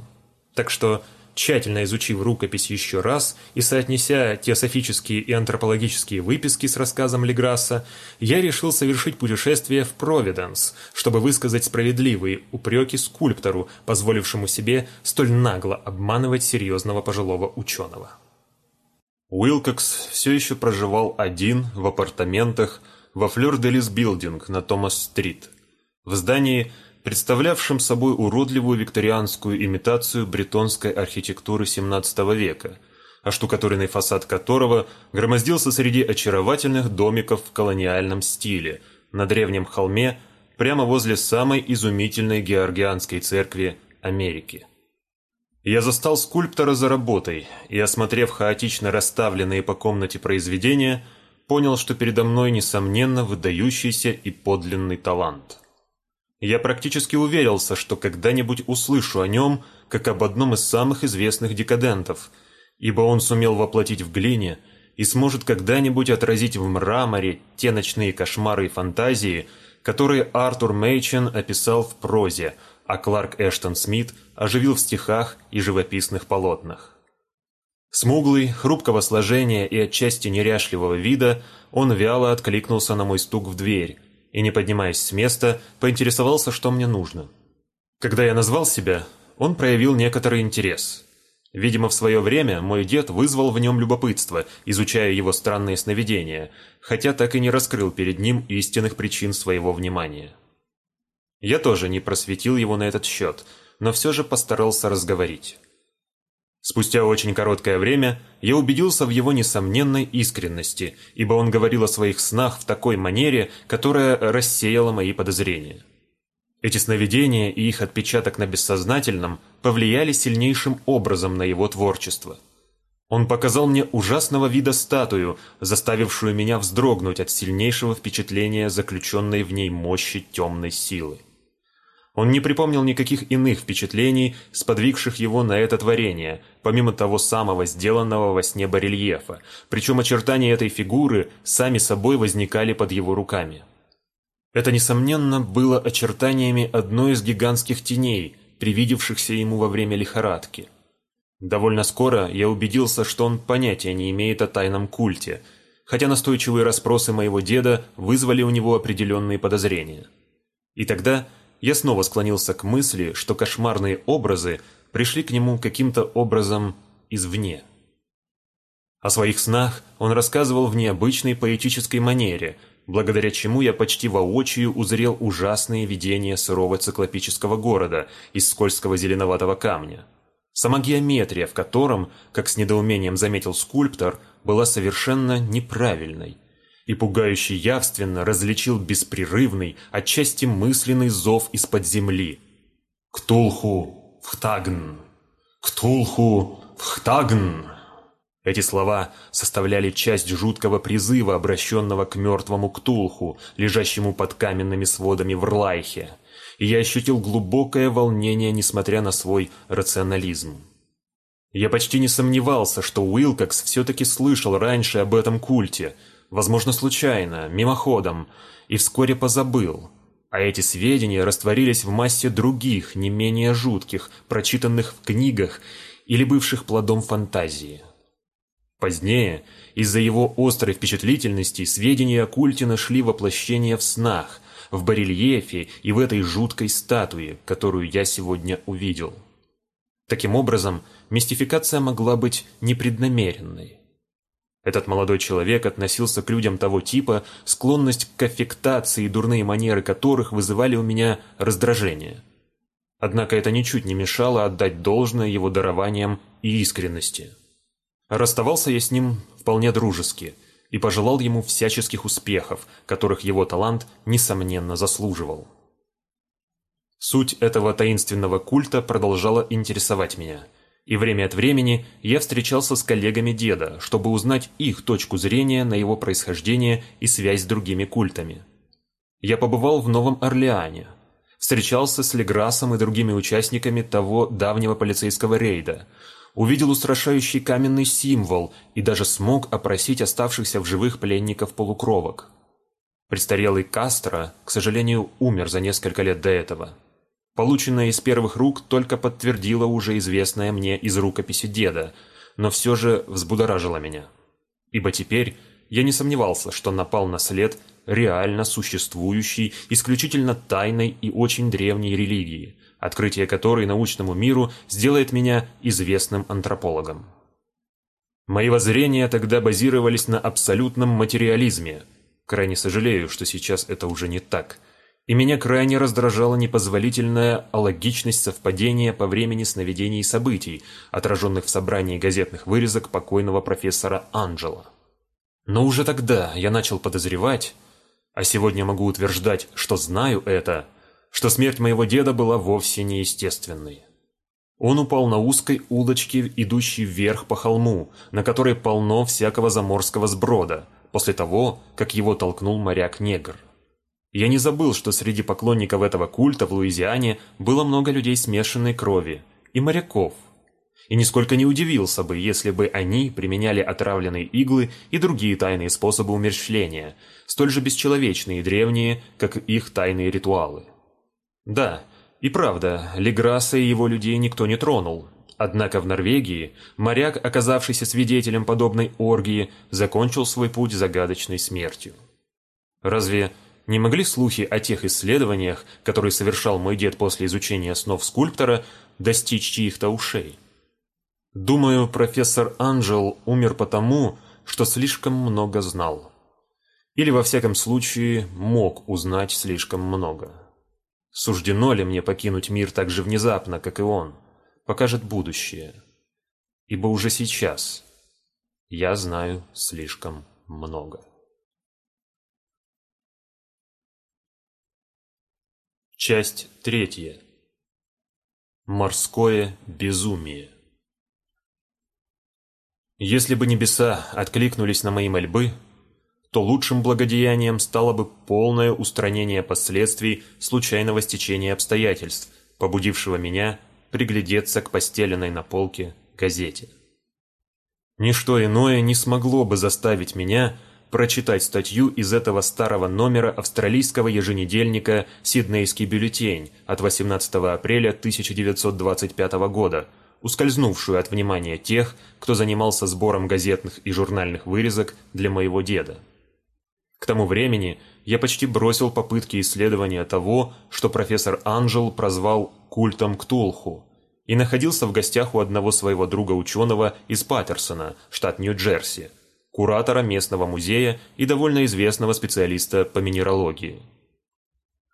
Так что, тщательно изучив рукопись еще раз и соотнеся теософические и антропологические выписки с рассказом Леграсса, я решил совершить путешествие в Провиденс, чтобы высказать справедливые упреки скульптору, позволившему себе столь нагло обманывать серьезного пожилого ученого. Уилкокс все еще проживал один в апартаментах во Флёр-де-Лис Билдинг на Томас-стрит, в здании, представлявшем собой уродливую викторианскую имитацию бретонской архитектуры XVII века, оштукатуренный фасад которого громоздился среди очаровательных домиков в колониальном стиле на древнем холме прямо возле самой изумительной георгианской церкви Америки. Я застал скульптора за работой и, осмотрев хаотично расставленные по комнате произведения, понял, что передо мной, несомненно, выдающийся и подлинный талант. Я практически уверился, что когда-нибудь услышу о нем, как об одном из самых известных декадентов, ибо он сумел воплотить в глине и сможет когда-нибудь отразить в мраморе те ночные кошмары и фантазии, которые Артур Мейчен описал в прозе – а Кларк Эштон Смит оживил в стихах и живописных полотнах. Смуглый, хрупкого сложения и отчасти неряшливого вида, он вяло откликнулся на мой стук в дверь и, не поднимаясь с места, поинтересовался, что мне нужно. Когда я назвал себя, он проявил некоторый интерес. Видимо, в свое время мой дед вызвал в нем любопытство, изучая его странные сновидения, хотя так и не раскрыл перед ним истинных причин своего внимания. Я тоже не просветил его на этот счет, но все же постарался разговорить. Спустя очень короткое время я убедился в его несомненной искренности, ибо он говорил о своих снах в такой манере, которая рассеяла мои подозрения. Эти сновидения и их отпечаток на бессознательном повлияли сильнейшим образом на его творчество. Он показал мне ужасного вида статую, заставившую меня вздрогнуть от сильнейшего впечатления заключенной в ней мощи темной силы. Он не припомнил никаких иных впечатлений, сподвигших его на это творение, помимо того самого сделанного во сне барельефа, причем очертания этой фигуры сами собой возникали под его руками. Это, несомненно, было очертаниями одной из гигантских теней, привидевшихся ему во время лихорадки. Довольно скоро я убедился, что он понятия не имеет о тайном культе, хотя настойчивые расспросы моего деда вызвали у него определенные подозрения. И тогда я снова склонился к мысли, что кошмарные образы пришли к нему каким-то образом извне. О своих снах он рассказывал в необычной поэтической манере, благодаря чему я почти воочию узрел ужасные видения сырого циклопического города из скользкого зеленоватого камня. Сама геометрия в котором, как с недоумением заметил скульптор, была совершенно неправильной и пугающе явственно различил беспрерывный, отчасти мысленный зов из-под земли. «Ктулху! Вхтагн!» «Ктулху Хтагн!» Эти слова составляли часть жуткого призыва, обращенного к мертвому Ктулху, лежащему под каменными сводами в Рлайхе, и я ощутил глубокое волнение, несмотря на свой рационализм. Я почти не сомневался, что Уилкокс все-таки слышал раньше об этом культе, возможно, случайно, мимоходом, и вскоре позабыл. А эти сведения растворились в массе других, не менее жутких, прочитанных в книгах или бывших плодом фантазии. Позднее, из-за его острой впечатлительности, сведения о культе нашли воплощение в снах, в барельефе и в этой жуткой статуе, которую я сегодня увидел. Таким образом, мистификация могла быть непреднамеренной. Этот молодой человек относился к людям того типа, склонность к аффектации и дурные манеры которых вызывали у меня раздражение. Однако это ничуть не мешало отдать должное его дарованиям и искренности. Расставался я с ним вполне дружески и пожелал ему всяческих успехов, которых его талант, несомненно, заслуживал. Суть этого таинственного культа продолжала интересовать меня, и время от времени я встречался с коллегами деда, чтобы узнать их точку зрения на его происхождение и связь с другими культами. Я побывал в Новом Орлеане, встречался с Леграсом и другими участниками того давнего полицейского рейда – увидел устрашающий каменный символ и даже смог опросить оставшихся в живых пленников-полукровок. Престарелый Кастро, к сожалению, умер за несколько лет до этого. Полученное из первых рук только подтвердило уже известное мне из рукописи деда, но все же взбудоражило меня. Ибо теперь я не сомневался, что напал на след реально существующей, исключительно тайной и очень древней религии, открытие которой научному миру сделает меня известным антропологом. Мои воззрения тогда базировались на абсолютном материализме. Крайне сожалею, что сейчас это уже не так. И меня крайне раздражала непозволительная алогичность совпадения по времени сновидений и событий, отраженных в собрании газетных вырезок покойного профессора Анджела. Но уже тогда я начал подозревать, а сегодня могу утверждать, что знаю это, что смерть моего деда была вовсе неестественной. Он упал на узкой улочке, идущей вверх по холму, на которой полно всякого заморского сброда, после того, как его толкнул моряк-негр. Я не забыл, что среди поклонников этого культа в Луизиане было много людей смешанной крови, и моряков. И нисколько не удивился бы, если бы они применяли отравленные иглы и другие тайные способы умерщвления, столь же бесчеловечные и древние, как их тайные ритуалы. Да, и правда, Леграса и его людей никто не тронул. Однако в Норвегии моряк, оказавшийся свидетелем подобной оргии, закончил свой путь загадочной смертью. Разве не могли слухи о тех исследованиях, которые совершал мой дед после изучения снов скульптора, достичь чьих-то ушей? Думаю, профессор Анджел умер потому, что слишком много знал. Или, во всяком случае, мог узнать слишком много. Суждено ли мне покинуть мир так же внезапно, как и он, покажет будущее. Ибо уже сейчас я знаю слишком много. Часть третья. Морское безумие. Если бы небеса откликнулись на мои мольбы, то лучшим благодеянием стало бы полное устранение последствий случайного стечения обстоятельств, побудившего меня приглядеться к постеленной на полке газете. Ничто иное не смогло бы заставить меня прочитать статью из этого старого номера австралийского еженедельника «Сиднейский бюллетень» от 18 апреля 1925 года, ускользнувшую от внимания тех, кто занимался сбором газетных и журнальных вырезок для моего деда. К тому времени я почти бросил попытки исследования того, что профессор Анджел прозвал «культом Ктулху», и находился в гостях у одного своего друга-ученого из Паттерсона, штат Нью-Джерси, куратора местного музея и довольно известного специалиста по минералогии.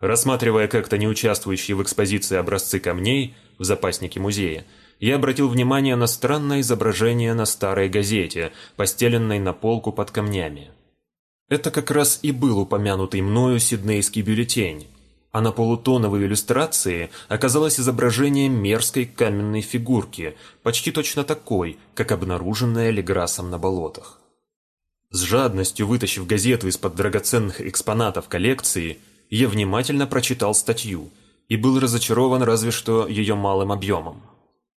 Рассматривая как-то не участвующие в экспозиции образцы камней в запаснике музея, я обратил внимание на странное изображение на старой газете, постеленной на полку под камнями. Это как раз и был упомянутый мною сиднейский бюллетень, а на полутоновой иллюстрации оказалось изображение мерзкой каменной фигурки, почти точно такой, как обнаруженная Леграсом на болотах. С жадностью вытащив газету из-под драгоценных экспонатов коллекции, я внимательно прочитал статью и был разочарован разве что ее малым объемом.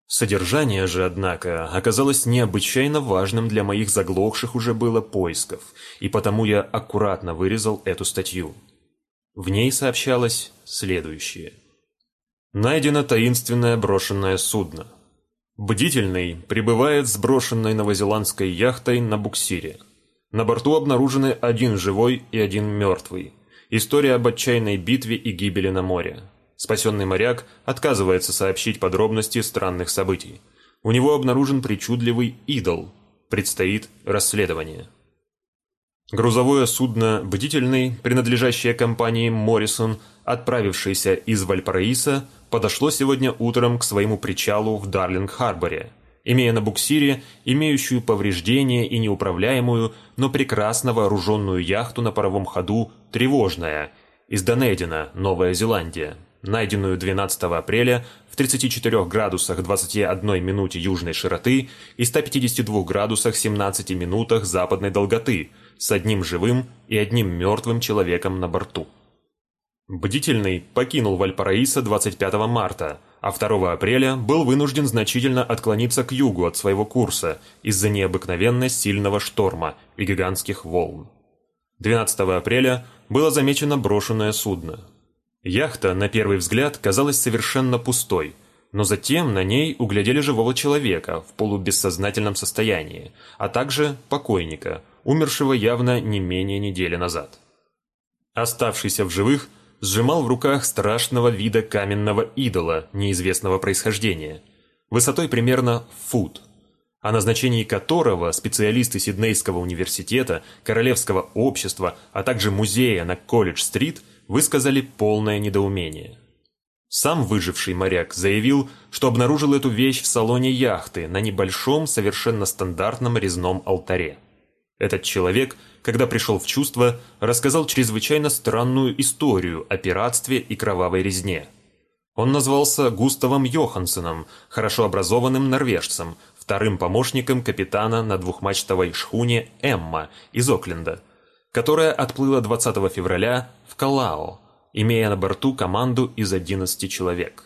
Содержание же, однако, оказалось необычайно важным для моих заглохших уже было поисков, и потому я аккуратно вырезал эту статью. В ней сообщалось следующее. Найдено таинственное брошенное судно. Бдительный прибывает с брошенной новозеландской яхтой на буксире. На борту обнаружены один живой и один мертвый. История об отчаянной битве и гибели на море. Спасенный моряк отказывается сообщить подробности странных событий. У него обнаружен причудливый идол. Предстоит расследование. Грузовое судно «Бдительный», принадлежащее компании «Моррисон», отправившееся из Вальпараиса, подошло сегодня утром к своему причалу в Дарлинг-Харборе, имея на буксире имеющую повреждения и неуправляемую, но прекрасно вооруженную яхту на паровом ходу «Тревожная» из Донедина, Новая Зеландия, найденную 12 апреля в 34 градусах 21 минуте южной широты и 152 градусах 17 минутах западной долготы – с одним живым и одним мертвым человеком на борту. Бдительный покинул Вальпараисо 25 марта, а 2 апреля был вынужден значительно отклониться к югу от своего курса из-за необыкновенно сильного шторма и гигантских волн. 12 апреля было замечено брошенное судно. Яхта, на первый взгляд, казалась совершенно пустой, но затем на ней углядели живого человека в полубессознательном состоянии, а также покойника – умершего явно не менее недели назад. Оставшийся в живых сжимал в руках страшного вида каменного идола неизвестного происхождения, высотой примерно фут, о назначении которого специалисты Сиднейского университета, Королевского общества, а также музея на Колледж-стрит высказали полное недоумение. Сам выживший моряк заявил, что обнаружил эту вещь в салоне яхты на небольшом, совершенно стандартном резном алтаре. Этот человек, когда пришел в чувство, рассказал чрезвычайно странную историю о пиратстве и кровавой резне. Он назвался Густавом Йохансеном, хорошо образованным норвежцем, вторым помощником капитана на двухмачтовой шхуне «Эмма» из Окленда, которая отплыла 20 февраля в Калао, имея на борту команду из 11 человек.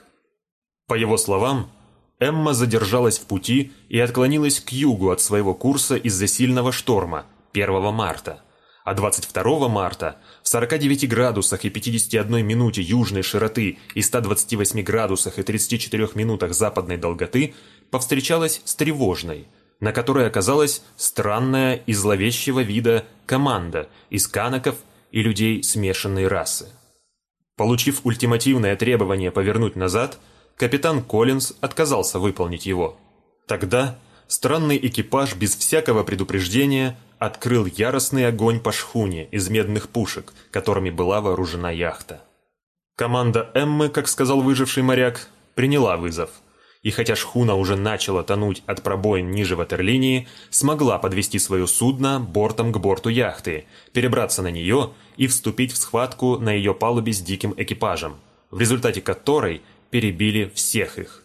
По его словам, Эмма задержалась в пути и отклонилась к югу от своего курса из-за сильного шторма 1 марта, а 22 марта в 49 градусах и 51 минуте южной широты и 128 градусах и 34 минутах западной долготы повстречалась с тревожной, на которой оказалась странная и зловещего вида команда из канаков и людей смешанной расы. Получив ультимативное требование повернуть назад – капитан Коллинз отказался выполнить его. Тогда странный экипаж без всякого предупреждения открыл яростный огонь по шхуне из медных пушек, которыми была вооружена яхта. Команда Эммы, как сказал выживший моряк, приняла вызов. И хотя шхуна уже начала тонуть от пробоин ниже ватерлинии, смогла подвести свое судно бортом к борту яхты, перебраться на нее и вступить в схватку на ее палубе с диким экипажем, в результате которой перебили всех их.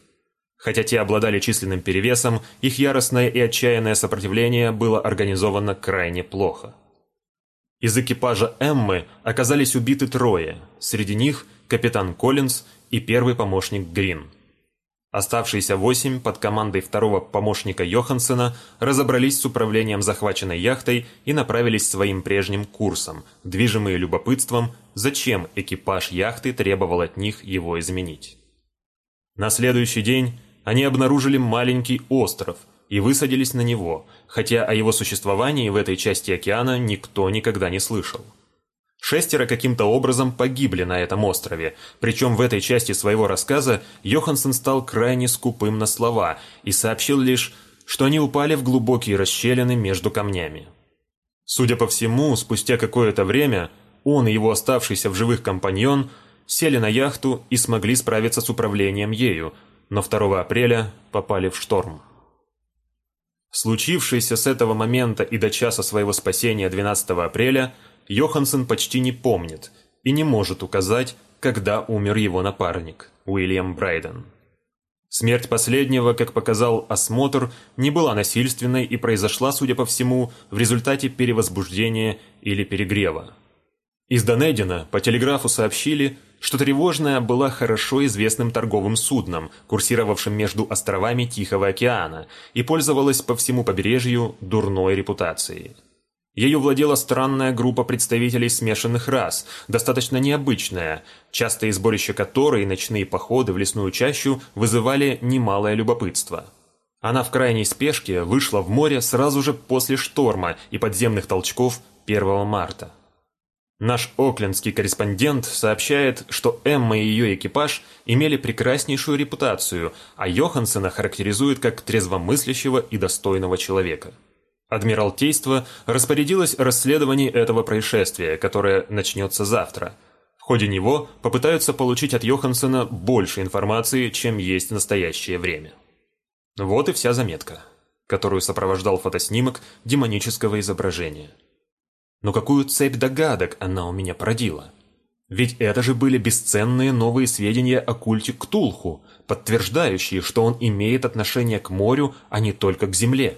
Хотя те обладали численным перевесом, их яростное и отчаянное сопротивление было организовано крайне плохо. Из экипажа Эммы оказались убиты трое, среди них капитан Коллинз и первый помощник Грин. Оставшиеся восемь под командой второго помощника Йохансена разобрались с управлением захваченной яхтой и направились своим прежним курсом, движимые любопытством, зачем экипаж яхты требовал от них его изменить. На следующий день они обнаружили маленький остров и высадились на него, хотя о его существовании в этой части океана никто никогда не слышал. Шестеро каким-то образом погибли на этом острове, причем в этой части своего рассказа Йоханссон стал крайне скупым на слова и сообщил лишь, что они упали в глубокие расщелины между камнями. Судя по всему, спустя какое-то время он и его оставшийся в живых компаньон – сели на яхту и смогли справиться с управлением ею, но 2 апреля попали в шторм. Случившееся с этого момента и до часа своего спасения 12 апреля Йоханссон почти не помнит и не может указать, когда умер его напарник, Уильям Брайден. Смерть последнего, как показал осмотр, не была насильственной и произошла, судя по всему, в результате перевозбуждения или перегрева. Из Донедина по телеграфу сообщили, что тревожная была хорошо известным торговым судном, курсировавшим между островами Тихого океана, и пользовалась по всему побережью дурной репутацией. Ею владела странная группа представителей смешанных рас, достаточно необычная, частые сборища которой и ночные походы в лесную чащу вызывали немалое любопытство. Она в крайней спешке вышла в море сразу же после шторма и подземных толчков 1 марта. Наш оклендский корреспондент сообщает, что Эмма и ее экипаж имели прекраснейшую репутацию, а Йохансена характеризует как трезвомыслящего и достойного человека. Адмиралтейство распорядилось расследовании этого происшествия, которое начнется завтра. В ходе него попытаются получить от Йохансена больше информации, чем есть в настоящее время. Вот и вся заметка, которую сопровождал фотоснимок демонического изображения – но какую цепь догадок она у меня породила? Ведь это же были бесценные новые сведения о культе Ктулху, подтверждающие, что он имеет отношение к морю, а не только к земле.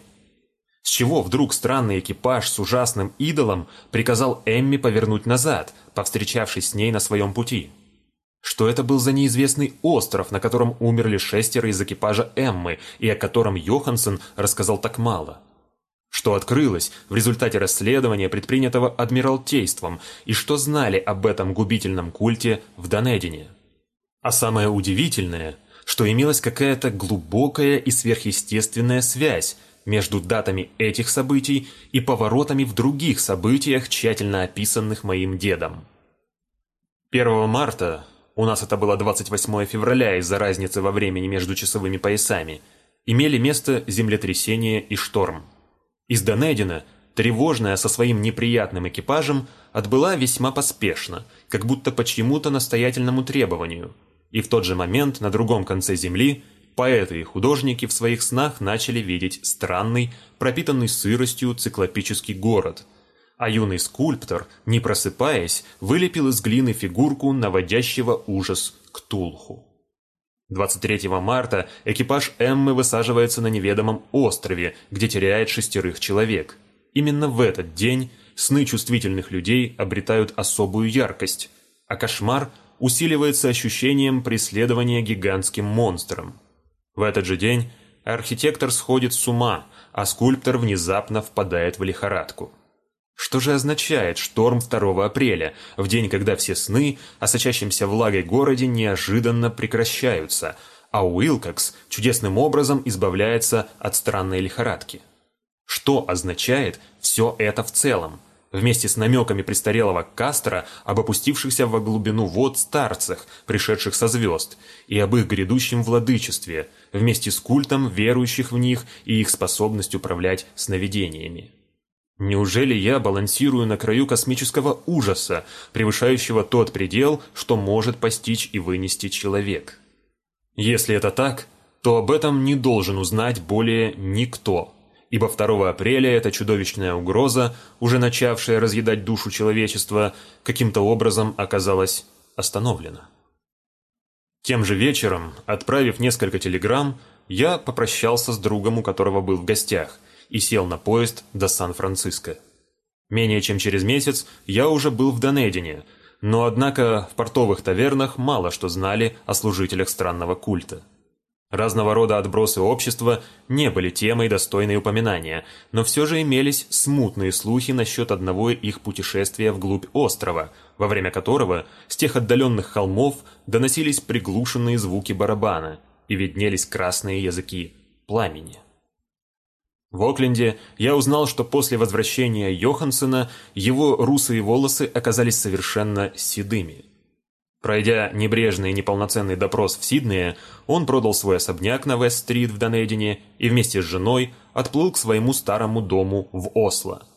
С чего вдруг странный экипаж с ужасным идолом приказал Эмми повернуть назад, повстречавшись с ней на своем пути? Что это был за неизвестный остров, на котором умерли шестеро из экипажа Эммы, и о котором Йоханссон рассказал так мало? что открылось в результате расследования, предпринятого Адмиралтейством, и что знали об этом губительном культе в Донедине. А самое удивительное, что имелась какая-то глубокая и сверхъестественная связь между датами этих событий и поворотами в других событиях, тщательно описанных моим дедом. 1 марта, у нас это было 28 февраля из-за разницы во времени между часовыми поясами, имели место землетрясение и шторм. Из Донедина, тревожная со своим неприятным экипажем, отбыла весьма поспешно, как будто по чьему-то настоятельному требованию. И в тот же момент на другом конце земли поэты и художники в своих снах начали видеть странный, пропитанный сыростью циклопический город. А юный скульптор, не просыпаясь, вылепил из глины фигурку наводящего ужас Ктулху. 23 марта экипаж Эммы высаживается на неведомом острове, где теряет шестерых человек. Именно в этот день сны чувствительных людей обретают особую яркость, а кошмар усиливается ощущением преследования гигантским монстром. В этот же день архитектор сходит с ума, а скульптор внезапно впадает в лихорадку. Что же означает шторм 2 апреля, в день, когда все сны о сочащемся влагой городе неожиданно прекращаются, а Уилкокс чудесным образом избавляется от странной лихорадки? Что означает все это в целом? Вместе с намеками престарелого Кастро об опустившихся во глубину вод старцах, пришедших со звезд, и об их грядущем владычестве, вместе с культом верующих в них и их способность управлять сновидениями. Неужели я балансирую на краю космического ужаса, превышающего тот предел, что может постичь и вынести человек? Если это так, то об этом не должен узнать более никто, ибо 2 апреля эта чудовищная угроза, уже начавшая разъедать душу человечества, каким-то образом оказалась остановлена. Тем же вечером, отправив несколько телеграмм, я попрощался с другом, у которого был в гостях, и сел на поезд до Сан-Франциско. Менее чем через месяц я уже был в Донедине, но однако в портовых тавернах мало что знали о служителях странного культа. Разного рода отбросы общества не были темой, достойной упоминания, но все же имелись смутные слухи насчет одного их путешествия вглубь острова, во время которого с тех отдаленных холмов доносились приглушенные звуки барабана и виднелись красные языки пламени. В Окленде я узнал, что после возвращения Йохансена его русые волосы оказались совершенно седыми. Пройдя небрежный и неполноценный допрос в Сиднее, он продал свой особняк на Вест-стрит в Донедине и вместе с женой отплыл к своему старому дому в Осло.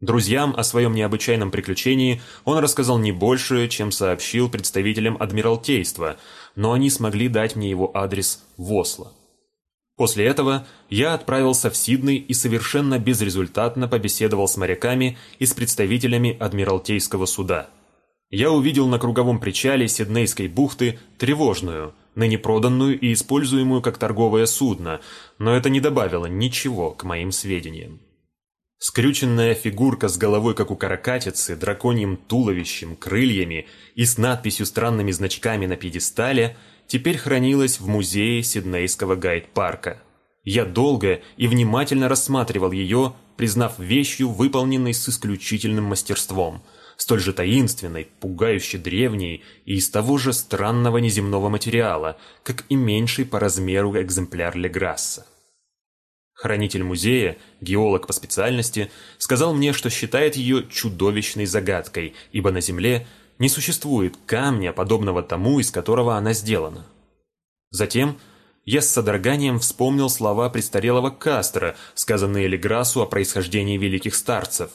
Друзьям о своем необычайном приключении он рассказал не больше, чем сообщил представителям Адмиралтейства, но они смогли дать мне его адрес в Осло. После этого я отправился в Сидней и совершенно безрезультатно побеседовал с моряками и с представителями Адмиралтейского суда. Я увидел на круговом причале Сиднейской бухты тревожную, ныне проданную и используемую как торговое судно, но это не добавило ничего к моим сведениям. Скрюченная фигурка с головой, как у каракатицы, драконьим туловищем, крыльями и с надписью странными значками на пьедестале теперь хранилась в музее Сиднейского гайд-парка. Я долго и внимательно рассматривал ее, признав вещью, выполненной с исключительным мастерством, столь же таинственной, пугающе древней и из того же странного неземного материала, как и меньший по размеру экземпляр Леграсса. Хранитель музея, геолог по специальности, сказал мне, что считает ее чудовищной загадкой, ибо на Земле не существует камня, подобного тому, из которого она сделана. Затем я с содроганием вспомнил слова престарелого Кастро, сказанные Леграсу о происхождении великих старцев.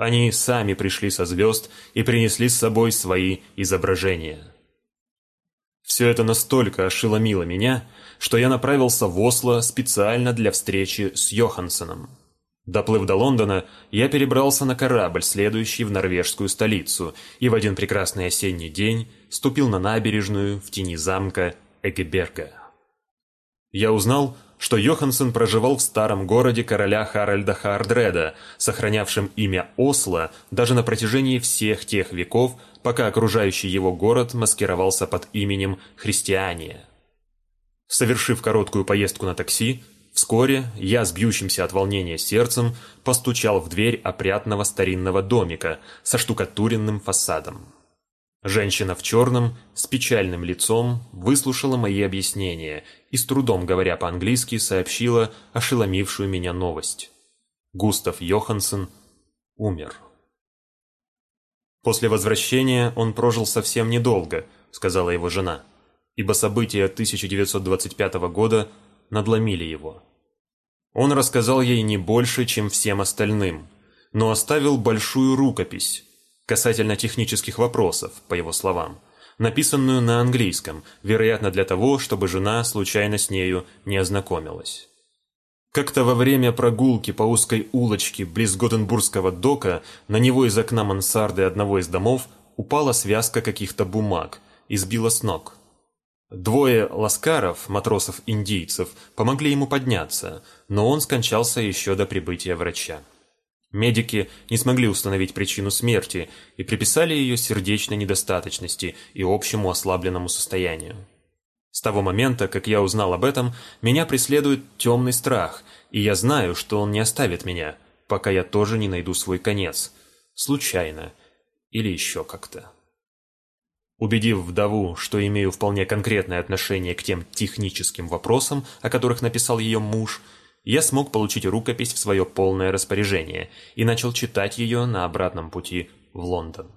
Они сами пришли со звезд и принесли с собой свои изображения. Все это настолько ошеломило меня, что я направился в Осло специально для встречи с Йохансеном. Доплыв до Лондона, я перебрался на корабль, следующий в норвежскую столицу, и в один прекрасный осенний день ступил на набережную в тени замка Эгеберга. Я узнал, что Йоханссон проживал в старом городе короля Харальда Хаардреда, сохранявшем имя Осло даже на протяжении всех тех веков, пока окружающий его город маскировался под именем Христиания. Совершив короткую поездку на такси, вскоре я с бьющимся от волнения сердцем постучал в дверь опрятного старинного домика со штукатуренным фасадом. Женщина в черном, с печальным лицом, выслушала мои объяснения и, с трудом говоря по-английски, сообщила ошеломившую меня новость. Густав Йоханссон умер. После возвращения он прожил совсем недолго, сказала его жена ибо события 1925 года надломили его. Он рассказал ей не больше, чем всем остальным, но оставил большую рукопись касательно технических вопросов, по его словам, написанную на английском, вероятно для того, чтобы жена случайно с нею не ознакомилась. Как-то во время прогулки по узкой улочке близ Готенбургского дока на него из окна мансарды одного из домов упала связка каких-то бумаг и сбила с ног. Двое ласкаров, матросов-индийцев, помогли ему подняться, но он скончался еще до прибытия врача. Медики не смогли установить причину смерти и приписали ее сердечной недостаточности и общему ослабленному состоянию. С того момента, как я узнал об этом, меня преследует темный страх, и я знаю, что он не оставит меня, пока я тоже не найду свой конец. Случайно. Или еще как-то. Убедив вдову, что имею вполне конкретное отношение к тем техническим вопросам, о которых написал ее муж, я смог получить рукопись в свое полное распоряжение и начал читать ее на обратном пути в Лондон.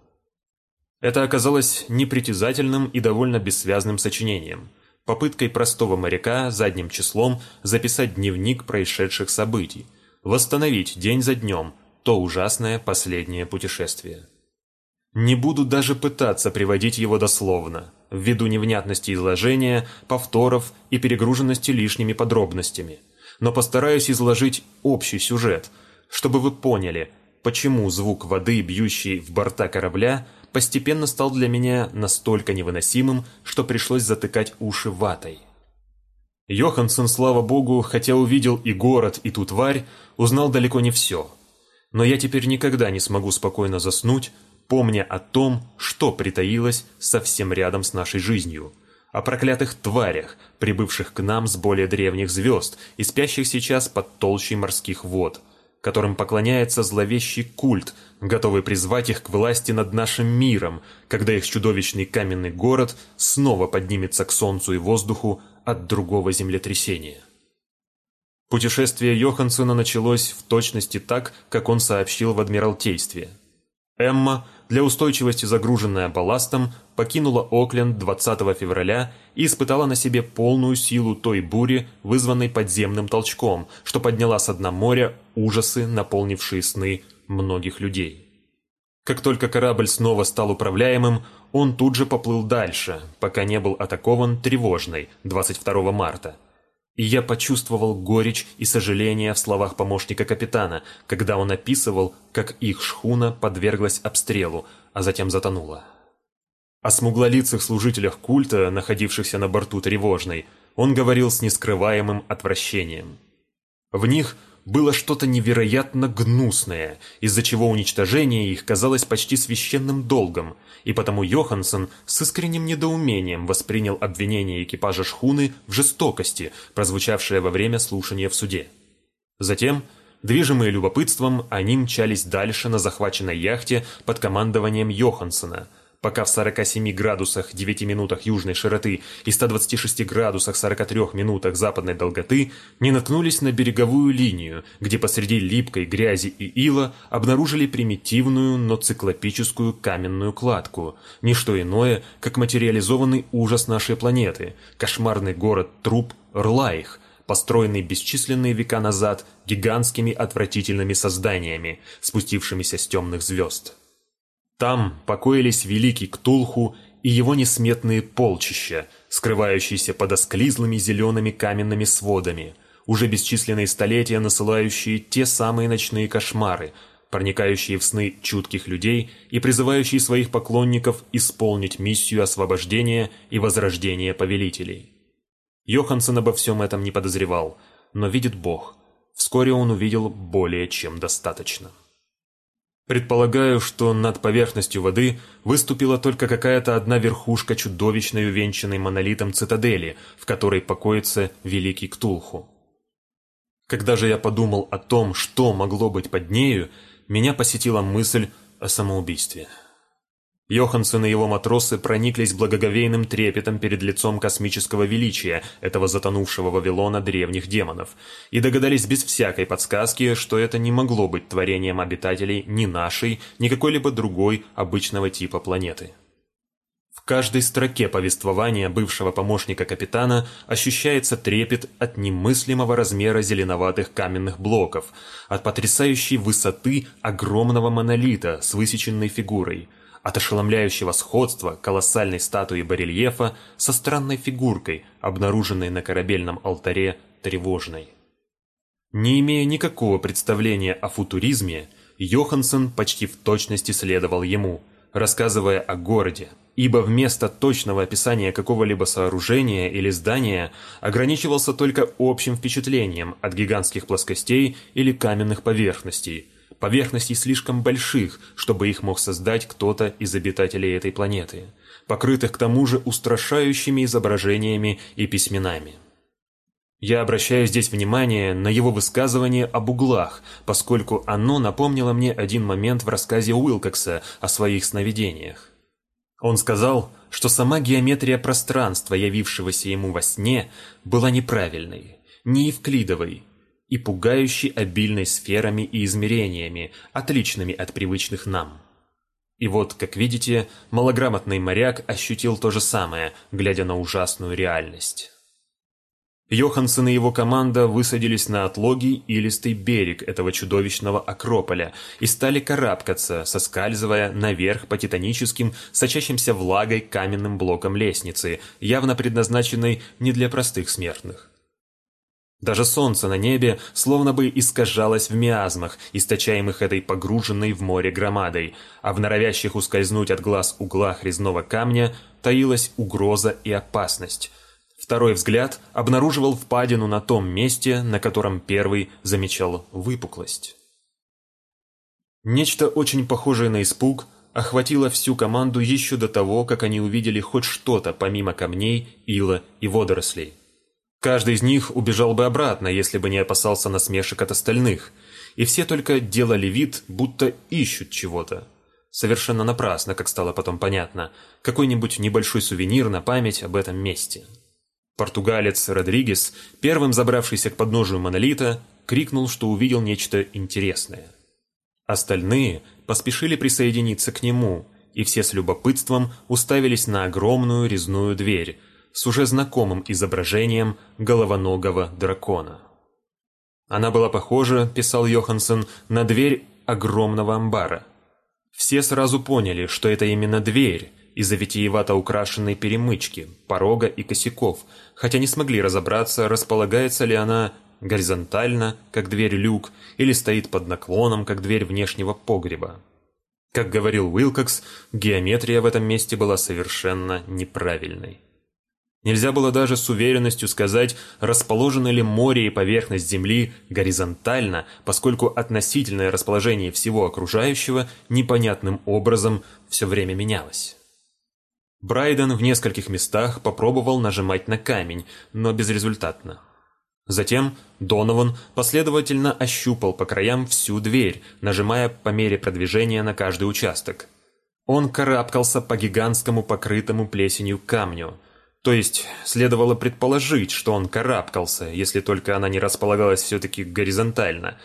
Это оказалось непритязательным и довольно бессвязным сочинением, попыткой простого моряка задним числом записать дневник происшедших событий, восстановить день за днем то ужасное последнее путешествие. Не буду даже пытаться приводить его дословно, ввиду невнятности изложения, повторов и перегруженности лишними подробностями, но постараюсь изложить общий сюжет, чтобы вы поняли, почему звук воды, бьющий в борта корабля, постепенно стал для меня настолько невыносимым, что пришлось затыкать уши ватой. Йоханссон, слава богу, хотя увидел и город, и ту тварь, узнал далеко не все. Но я теперь никогда не смогу спокойно заснуть, помня о том, что притаилось совсем рядом с нашей жизнью, о проклятых тварях, прибывших к нам с более древних звезд и спящих сейчас под толщей морских вод, которым поклоняется зловещий культ, готовый призвать их к власти над нашим миром, когда их чудовищный каменный город снова поднимется к солнцу и воздуху от другого землетрясения. Путешествие Йоханссона началось в точности так, как он сообщил в Адмиралтействе. Эмма для устойчивости загруженная балластом, покинула Окленд 20 февраля и испытала на себе полную силу той бури, вызванной подземным толчком, что подняла с дна моря ужасы, наполнившие сны многих людей. Как только корабль снова стал управляемым, он тут же поплыл дальше, пока не был атакован тревожной 22 марта – и я почувствовал горечь и сожаление в словах помощника капитана, когда он описывал, как их шхуна подверглась обстрелу, а затем затонула. О смуглолицых служителях культа, находившихся на борту тревожной, он говорил с нескрываемым отвращением. В них было что-то невероятно гнусное, из-за чего уничтожение их казалось почти священным долгом, и потому Йоханссон с искренним недоумением воспринял обвинение экипажа шхуны в жестокости, прозвучавшее во время слушания в суде. Затем, движимые любопытством, они мчались дальше на захваченной яхте под командованием Йоханссона – пока в 47 градусах 9 минутах южной широты и 126 градусах 43 минутах западной долготы не наткнулись на береговую линию, где посреди липкой грязи и ила обнаружили примитивную, но циклопическую каменную кладку, не что иное, как материализованный ужас нашей планеты, кошмарный город труп Рлайх, построенный бесчисленные века назад гигантскими отвратительными созданиями, спустившимися с темных звезд. Там покоились великий Ктулху и его несметные полчища, скрывающиеся под осклизлыми зелеными каменными сводами, уже бесчисленные столетия насылающие те самые ночные кошмары, проникающие в сны чутких людей и призывающие своих поклонников исполнить миссию освобождения и возрождения повелителей. Йоханссон обо всем этом не подозревал, но видит Бог. Вскоре он увидел более чем достаточно. Предполагаю, что над поверхностью воды выступила только какая-то одна верхушка чудовищной увенчанной монолитом цитадели, в которой покоится великий Ктулху. Когда же я подумал о том, что могло быть под нею, меня посетила мысль о самоубийстве. Йоханссон и его матросы прониклись благоговейным трепетом перед лицом космического величия этого затонувшего Вавилона древних демонов и догадались без всякой подсказки, что это не могло быть творением обитателей ни нашей, ни какой-либо другой обычного типа планеты. В каждой строке повествования бывшего помощника капитана ощущается трепет от немыслимого размера зеленоватых каменных блоков, от потрясающей высоты огромного монолита с высеченной фигурой – от ошеломляющего сходства колоссальной статуи барельефа со странной фигуркой, обнаруженной на корабельном алтаре тревожной. Не имея никакого представления о футуризме, Йоханссон почти в точности следовал ему, рассказывая о городе, ибо вместо точного описания какого-либо сооружения или здания ограничивался только общим впечатлением от гигантских плоскостей или каменных поверхностей, поверхностей слишком больших, чтобы их мог создать кто-то из обитателей этой планеты, покрытых к тому же устрашающими изображениями и письменами. Я обращаю здесь внимание на его высказывание об углах, поскольку оно напомнило мне один момент в рассказе Уилкокса о своих сновидениях. Он сказал, что сама геометрия пространства, явившегося ему во сне, была неправильной, не евклидовой, и пугающей обильной сферами и измерениями, отличными от привычных нам. И вот, как видите, малограмотный моряк ощутил то же самое, глядя на ужасную реальность. Йоханссон и его команда высадились на отлогий илистый берег этого чудовищного Акрополя и стали карабкаться, соскальзывая наверх по титаническим, сочащимся влагой каменным блокам лестницы, явно предназначенной не для простых смертных. Даже солнце на небе словно бы искажалось в миазмах, источаемых этой погруженной в море громадой, а в норовящих ускользнуть от глаз углах резного камня таилась угроза и опасность. Второй взгляд обнаруживал впадину на том месте, на котором первый замечал выпуклость. Нечто очень похожее на испуг охватило всю команду еще до того, как они увидели хоть что-то помимо камней, ила и водорослей. Каждый из них убежал бы обратно, если бы не опасался насмешек от остальных, и все только делали вид, будто ищут чего-то. Совершенно напрасно, как стало потом понятно, какой-нибудь небольшой сувенир на память об этом месте. Португалец Родригес, первым забравшийся к подножию монолита, крикнул, что увидел нечто интересное. Остальные поспешили присоединиться к нему, и все с любопытством уставились на огромную резную дверь, с уже знакомым изображением головоногого дракона. Она была похожа, писал Йоханссон, на дверь огромного амбара. Все сразу поняли, что это именно дверь, из-за витиевато украшенной перемычки, порога и косяков, хотя не смогли разобраться, располагается ли она горизонтально, как дверь люк, или стоит под наклоном, как дверь внешнего погреба. Как говорил Уилкокс, геометрия в этом месте была совершенно неправильной. Нельзя было даже с уверенностью сказать, расположено ли море и поверхность Земли горизонтально, поскольку относительное расположение всего окружающего непонятным образом все время менялось. Брайден в нескольких местах попробовал нажимать на камень, но безрезультатно. Затем Донован последовательно ощупал по краям всю дверь, нажимая по мере продвижения на каждый участок. Он карабкался по гигантскому покрытому плесенью камню – то есть, следовало предположить, что он карабкался, если только она не располагалась все-таки горизонтально.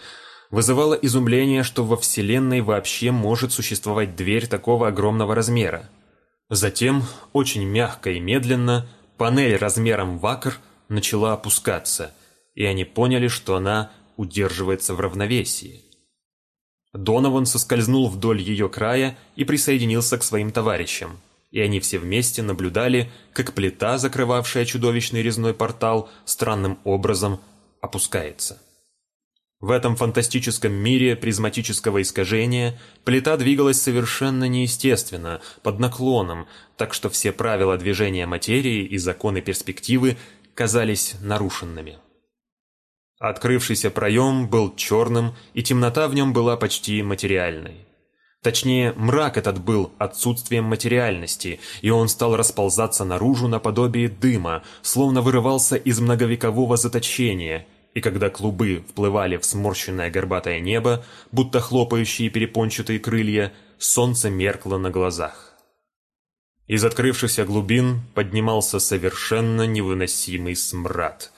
Вызывало изумление, что во Вселенной вообще может существовать дверь такого огромного размера. Затем, очень мягко и медленно, панель размером в начала опускаться, и они поняли, что она удерживается в равновесии. Донован соскользнул вдоль ее края и присоединился к своим товарищам и они все вместе наблюдали, как плита, закрывавшая чудовищный резной портал, странным образом опускается. В этом фантастическом мире призматического искажения плита двигалась совершенно неестественно, под наклоном, так что все правила движения материи и законы перспективы казались нарушенными. Открывшийся проем был черным, и темнота в нем была почти материальной. Точнее, мрак этот был отсутствием материальности, и он стал расползаться наружу наподобие дыма, словно вырывался из многовекового заточения, и когда клубы вплывали в сморщенное горбатое небо, будто хлопающие перепончатые крылья, солнце меркло на глазах. Из открывшихся глубин поднимался совершенно невыносимый смрад,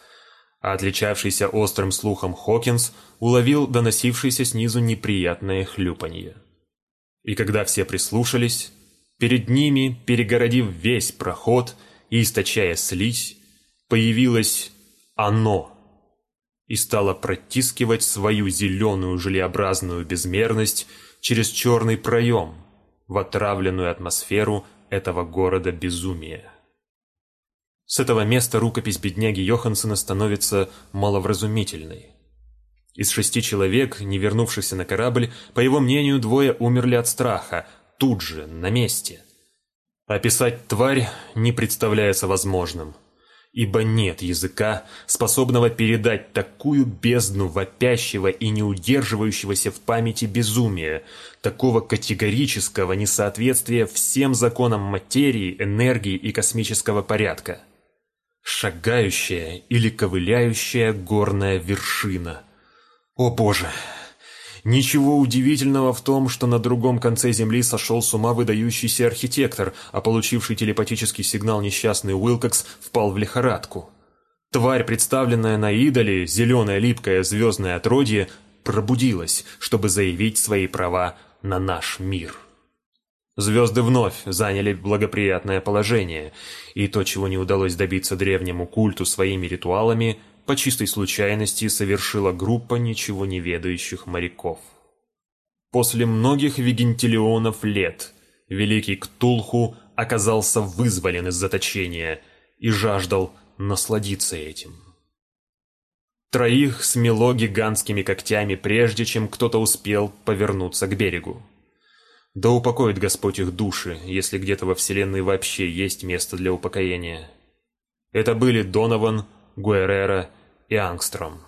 а отличавшийся острым слухом Хокинс уловил доносившееся снизу неприятное хлюпанье. И когда все прислушались, перед ними, перегородив весь проход и источая слизь, появилось оно и стало протискивать свою зеленую желеобразную безмерность через черный проем в отравленную атмосферу этого города безумия. С этого места рукопись бедняги Йохансена становится маловразумительной. Из шести человек, не вернувшихся на корабль, по его мнению, двое умерли от страха, тут же, на месте. Описать тварь не представляется возможным, ибо нет языка, способного передать такую бездну вопящего и не удерживающегося в памяти безумия, такого категорического несоответствия всем законам материи, энергии и космического порядка. Шагающая или ковыляющая горная вершина – о боже! Ничего удивительного в том, что на другом конце Земли сошел с ума выдающийся архитектор, а получивший телепатический сигнал несчастный Уилкокс впал в лихорадку. Тварь, представленная на идоле, зеленое липкое звездное отродье, пробудилась, чтобы заявить свои права на наш мир. Звезды вновь заняли благоприятное положение, и то, чего не удалось добиться древнему культу своими ритуалами – по чистой случайности совершила группа ничего не ведающих моряков. После многих вигентиллионов лет великий Ктулху оказался вызволен из заточения и жаждал насладиться этим. Троих смело гигантскими когтями, прежде чем кто-то успел повернуться к берегу. Да упокоит Господь их души, если где-то во Вселенной вообще есть место для упокоения. Это были Донован, Гуэрера и Ангстром.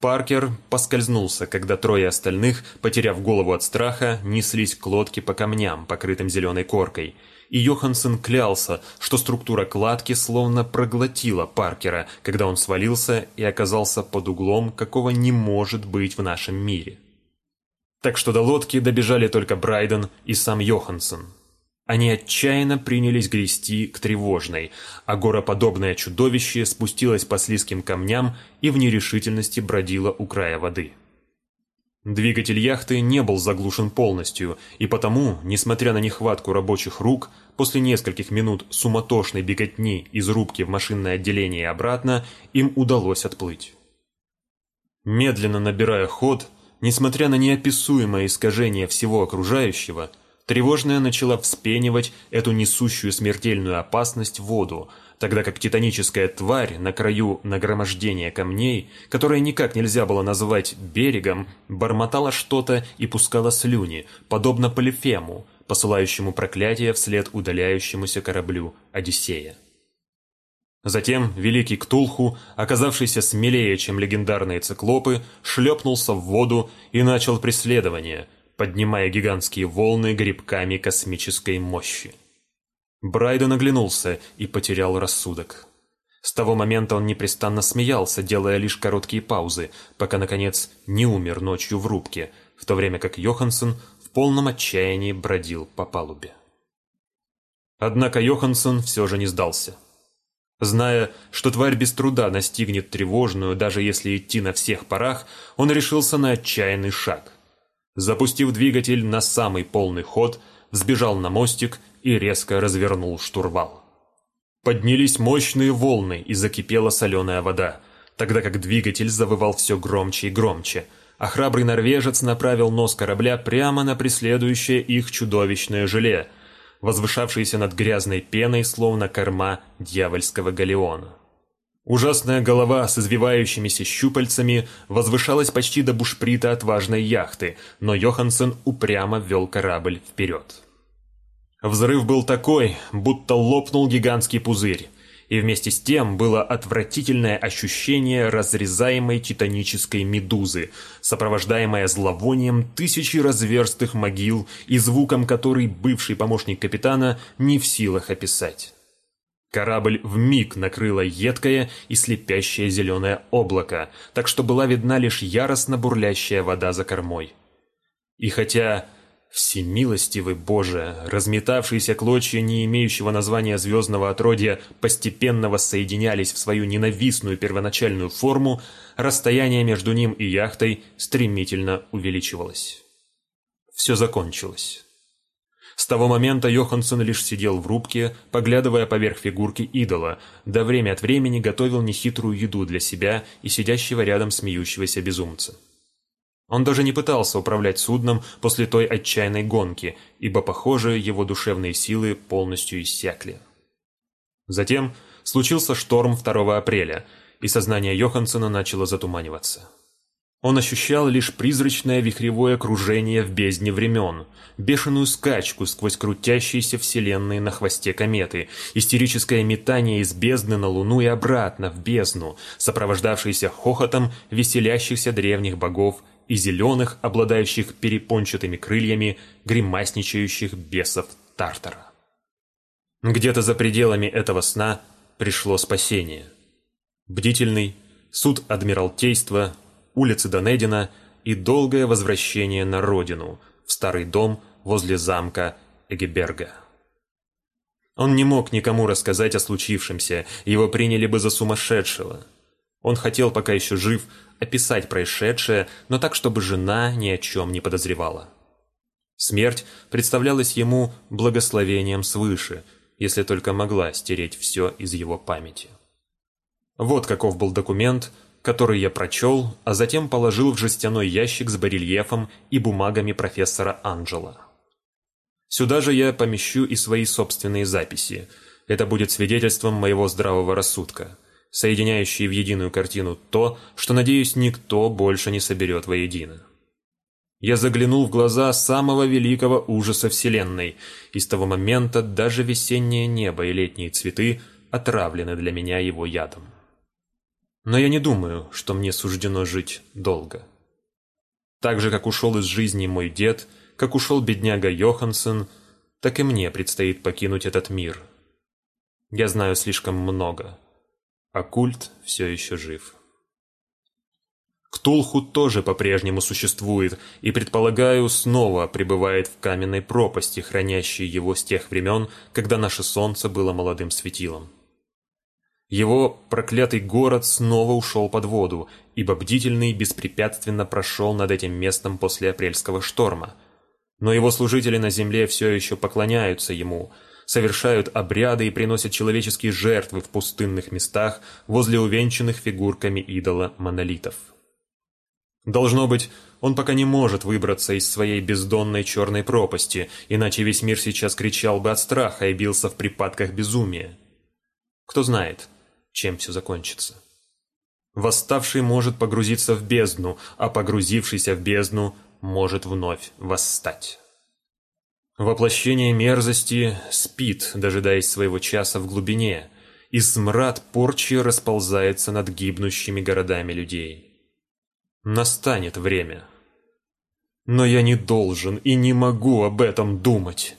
Паркер поскользнулся, когда трое остальных, потеряв голову от страха, неслись к лодке по камням, покрытым зеленой коркой, и Йоханссон клялся, что структура кладки словно проглотила Паркера, когда он свалился и оказался под углом, какого не может быть в нашем мире. Так что до лодки добежали только Брайден и сам Йоханссон. Они отчаянно принялись грести к тревожной, а гороподобное чудовище спустилось по слизким камням и в нерешительности бродило у края воды. Двигатель яхты не был заглушен полностью, и потому, несмотря на нехватку рабочих рук, после нескольких минут суматошной беготни из рубки в машинное отделение и обратно, им удалось отплыть. Медленно набирая ход, несмотря на неописуемое искажение всего окружающего, Тревожная начала вспенивать эту несущую смертельную опасность воду, тогда как титаническая тварь на краю нагромождения камней, которое никак нельзя было назвать берегом, бормотала что-то и пускала слюни, подобно Полифему, посылающему проклятие вслед удаляющемуся кораблю Одиссея. Затем великий Ктулху, оказавшийся смелее, чем легендарные циклопы, шлепнулся в воду и начал преследование, поднимая гигантские волны грибками космической мощи. Брайден оглянулся и потерял рассудок. С того момента он непрестанно смеялся, делая лишь короткие паузы, пока, наконец, не умер ночью в рубке, в то время как Йоханссон в полном отчаянии бродил по палубе. Однако Йоханссон все же не сдался. Зная, что тварь без труда настигнет тревожную, даже если идти на всех парах, он решился на отчаянный шаг. Запустив двигатель на самый полный ход, взбежал на мостик и резко развернул штурвал. Поднялись мощные волны и закипела соленая вода, тогда как двигатель завывал все громче и громче, а храбрый норвежец направил нос корабля прямо на преследующее их чудовищное желе – возвышавшийся над грязной пеной, словно корма дьявольского галеона. Ужасная голова с извивающимися щупальцами возвышалась почти до бушприта отважной яхты, но Йоханссон упрямо вел корабль вперед. Взрыв был такой, будто лопнул гигантский пузырь, и вместе с тем было отвратительное ощущение разрезаемой титанической медузы, сопровождаемое зловонием тысячи разверстых могил и звуком который бывший помощник капитана не в силах описать. Корабль вмиг накрыло едкое и слепящее зеленое облако, так что была видна лишь яростно бурлящая вода за кормой. И хотя Всемилостивый Боже, разметавшиеся клочья не имеющего названия звездного отродья постепенно воссоединялись в свою ненавистную первоначальную форму, расстояние между ним и яхтой стремительно увеличивалось. Все закончилось. С того момента Йоханссон лишь сидел в рубке, поглядывая поверх фигурки идола, да время от времени готовил нехитрую еду для себя и сидящего рядом смеющегося безумца. Он даже не пытался управлять судном после той отчаянной гонки, ибо, похоже, его душевные силы полностью иссякли. Затем случился шторм 2 апреля, и сознание Йоханссона начало затуманиваться. Он ощущал лишь призрачное вихревое кружение в бездне времен, бешеную скачку сквозь крутящиеся вселенные на хвосте кометы, истерическое метание из бездны на Луну и обратно в бездну, сопровождавшееся хохотом веселящихся древних богов и зеленых, обладающих перепончатыми крыльями, гримасничающих бесов Тартара. Где-то за пределами этого сна пришло спасение. Бдительный, суд Адмиралтейства, улицы Донедина и долгое возвращение на родину, в старый дом возле замка Эгеберга. Он не мог никому рассказать о случившемся, его приняли бы за сумасшедшего. Он хотел, пока еще жив, описать происшедшее, но так, чтобы жена ни о чем не подозревала. Смерть представлялась ему благословением свыше, если только могла стереть все из его памяти. Вот каков был документ, который я прочел, а затем положил в жестяной ящик с барельефом и бумагами профессора Анджела. Сюда же я помещу и свои собственные записи. Это будет свидетельством моего здравого рассудка соединяющие в единую картину то, что, надеюсь, никто больше не соберет воедино. Я заглянул в глаза самого великого ужаса Вселенной, и с того момента даже весеннее небо и летние цветы отравлены для меня его ядом. Но я не думаю, что мне суждено жить долго. Так же, как ушел из жизни мой дед, как ушел бедняга Йоханссон, так и мне предстоит покинуть этот мир. Я знаю слишком много а культ все еще жив. Ктулху тоже по-прежнему существует и, предполагаю, снова пребывает в каменной пропасти, хранящей его с тех времен, когда наше солнце было молодым светилом. Его проклятый город снова ушел под воду, ибо бдительный беспрепятственно прошел над этим местом после апрельского шторма. Но его служители на земле все еще поклоняются ему – совершают обряды и приносят человеческие жертвы в пустынных местах возле увенчанных фигурками идола монолитов. Должно быть, он пока не может выбраться из своей бездонной черной пропасти, иначе весь мир сейчас кричал бы от страха и бился в припадках безумия. Кто знает, чем все закончится. Восставший может погрузиться в бездну, а погрузившийся в бездну может вновь восстать. Воплощение мерзости спит, дожидаясь своего часа в глубине, и смрад порчи расползается над гибнущими городами людей. Настанет время. Но я не должен и не могу об этом думать.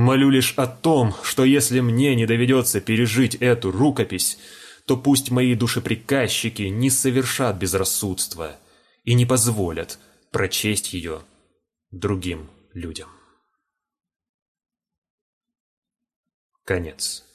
Молю лишь о том, что если мне не доведется пережить эту рукопись, то пусть мои душеприказчики не совершат безрассудства и не позволят прочесть ее другим людям. Конец.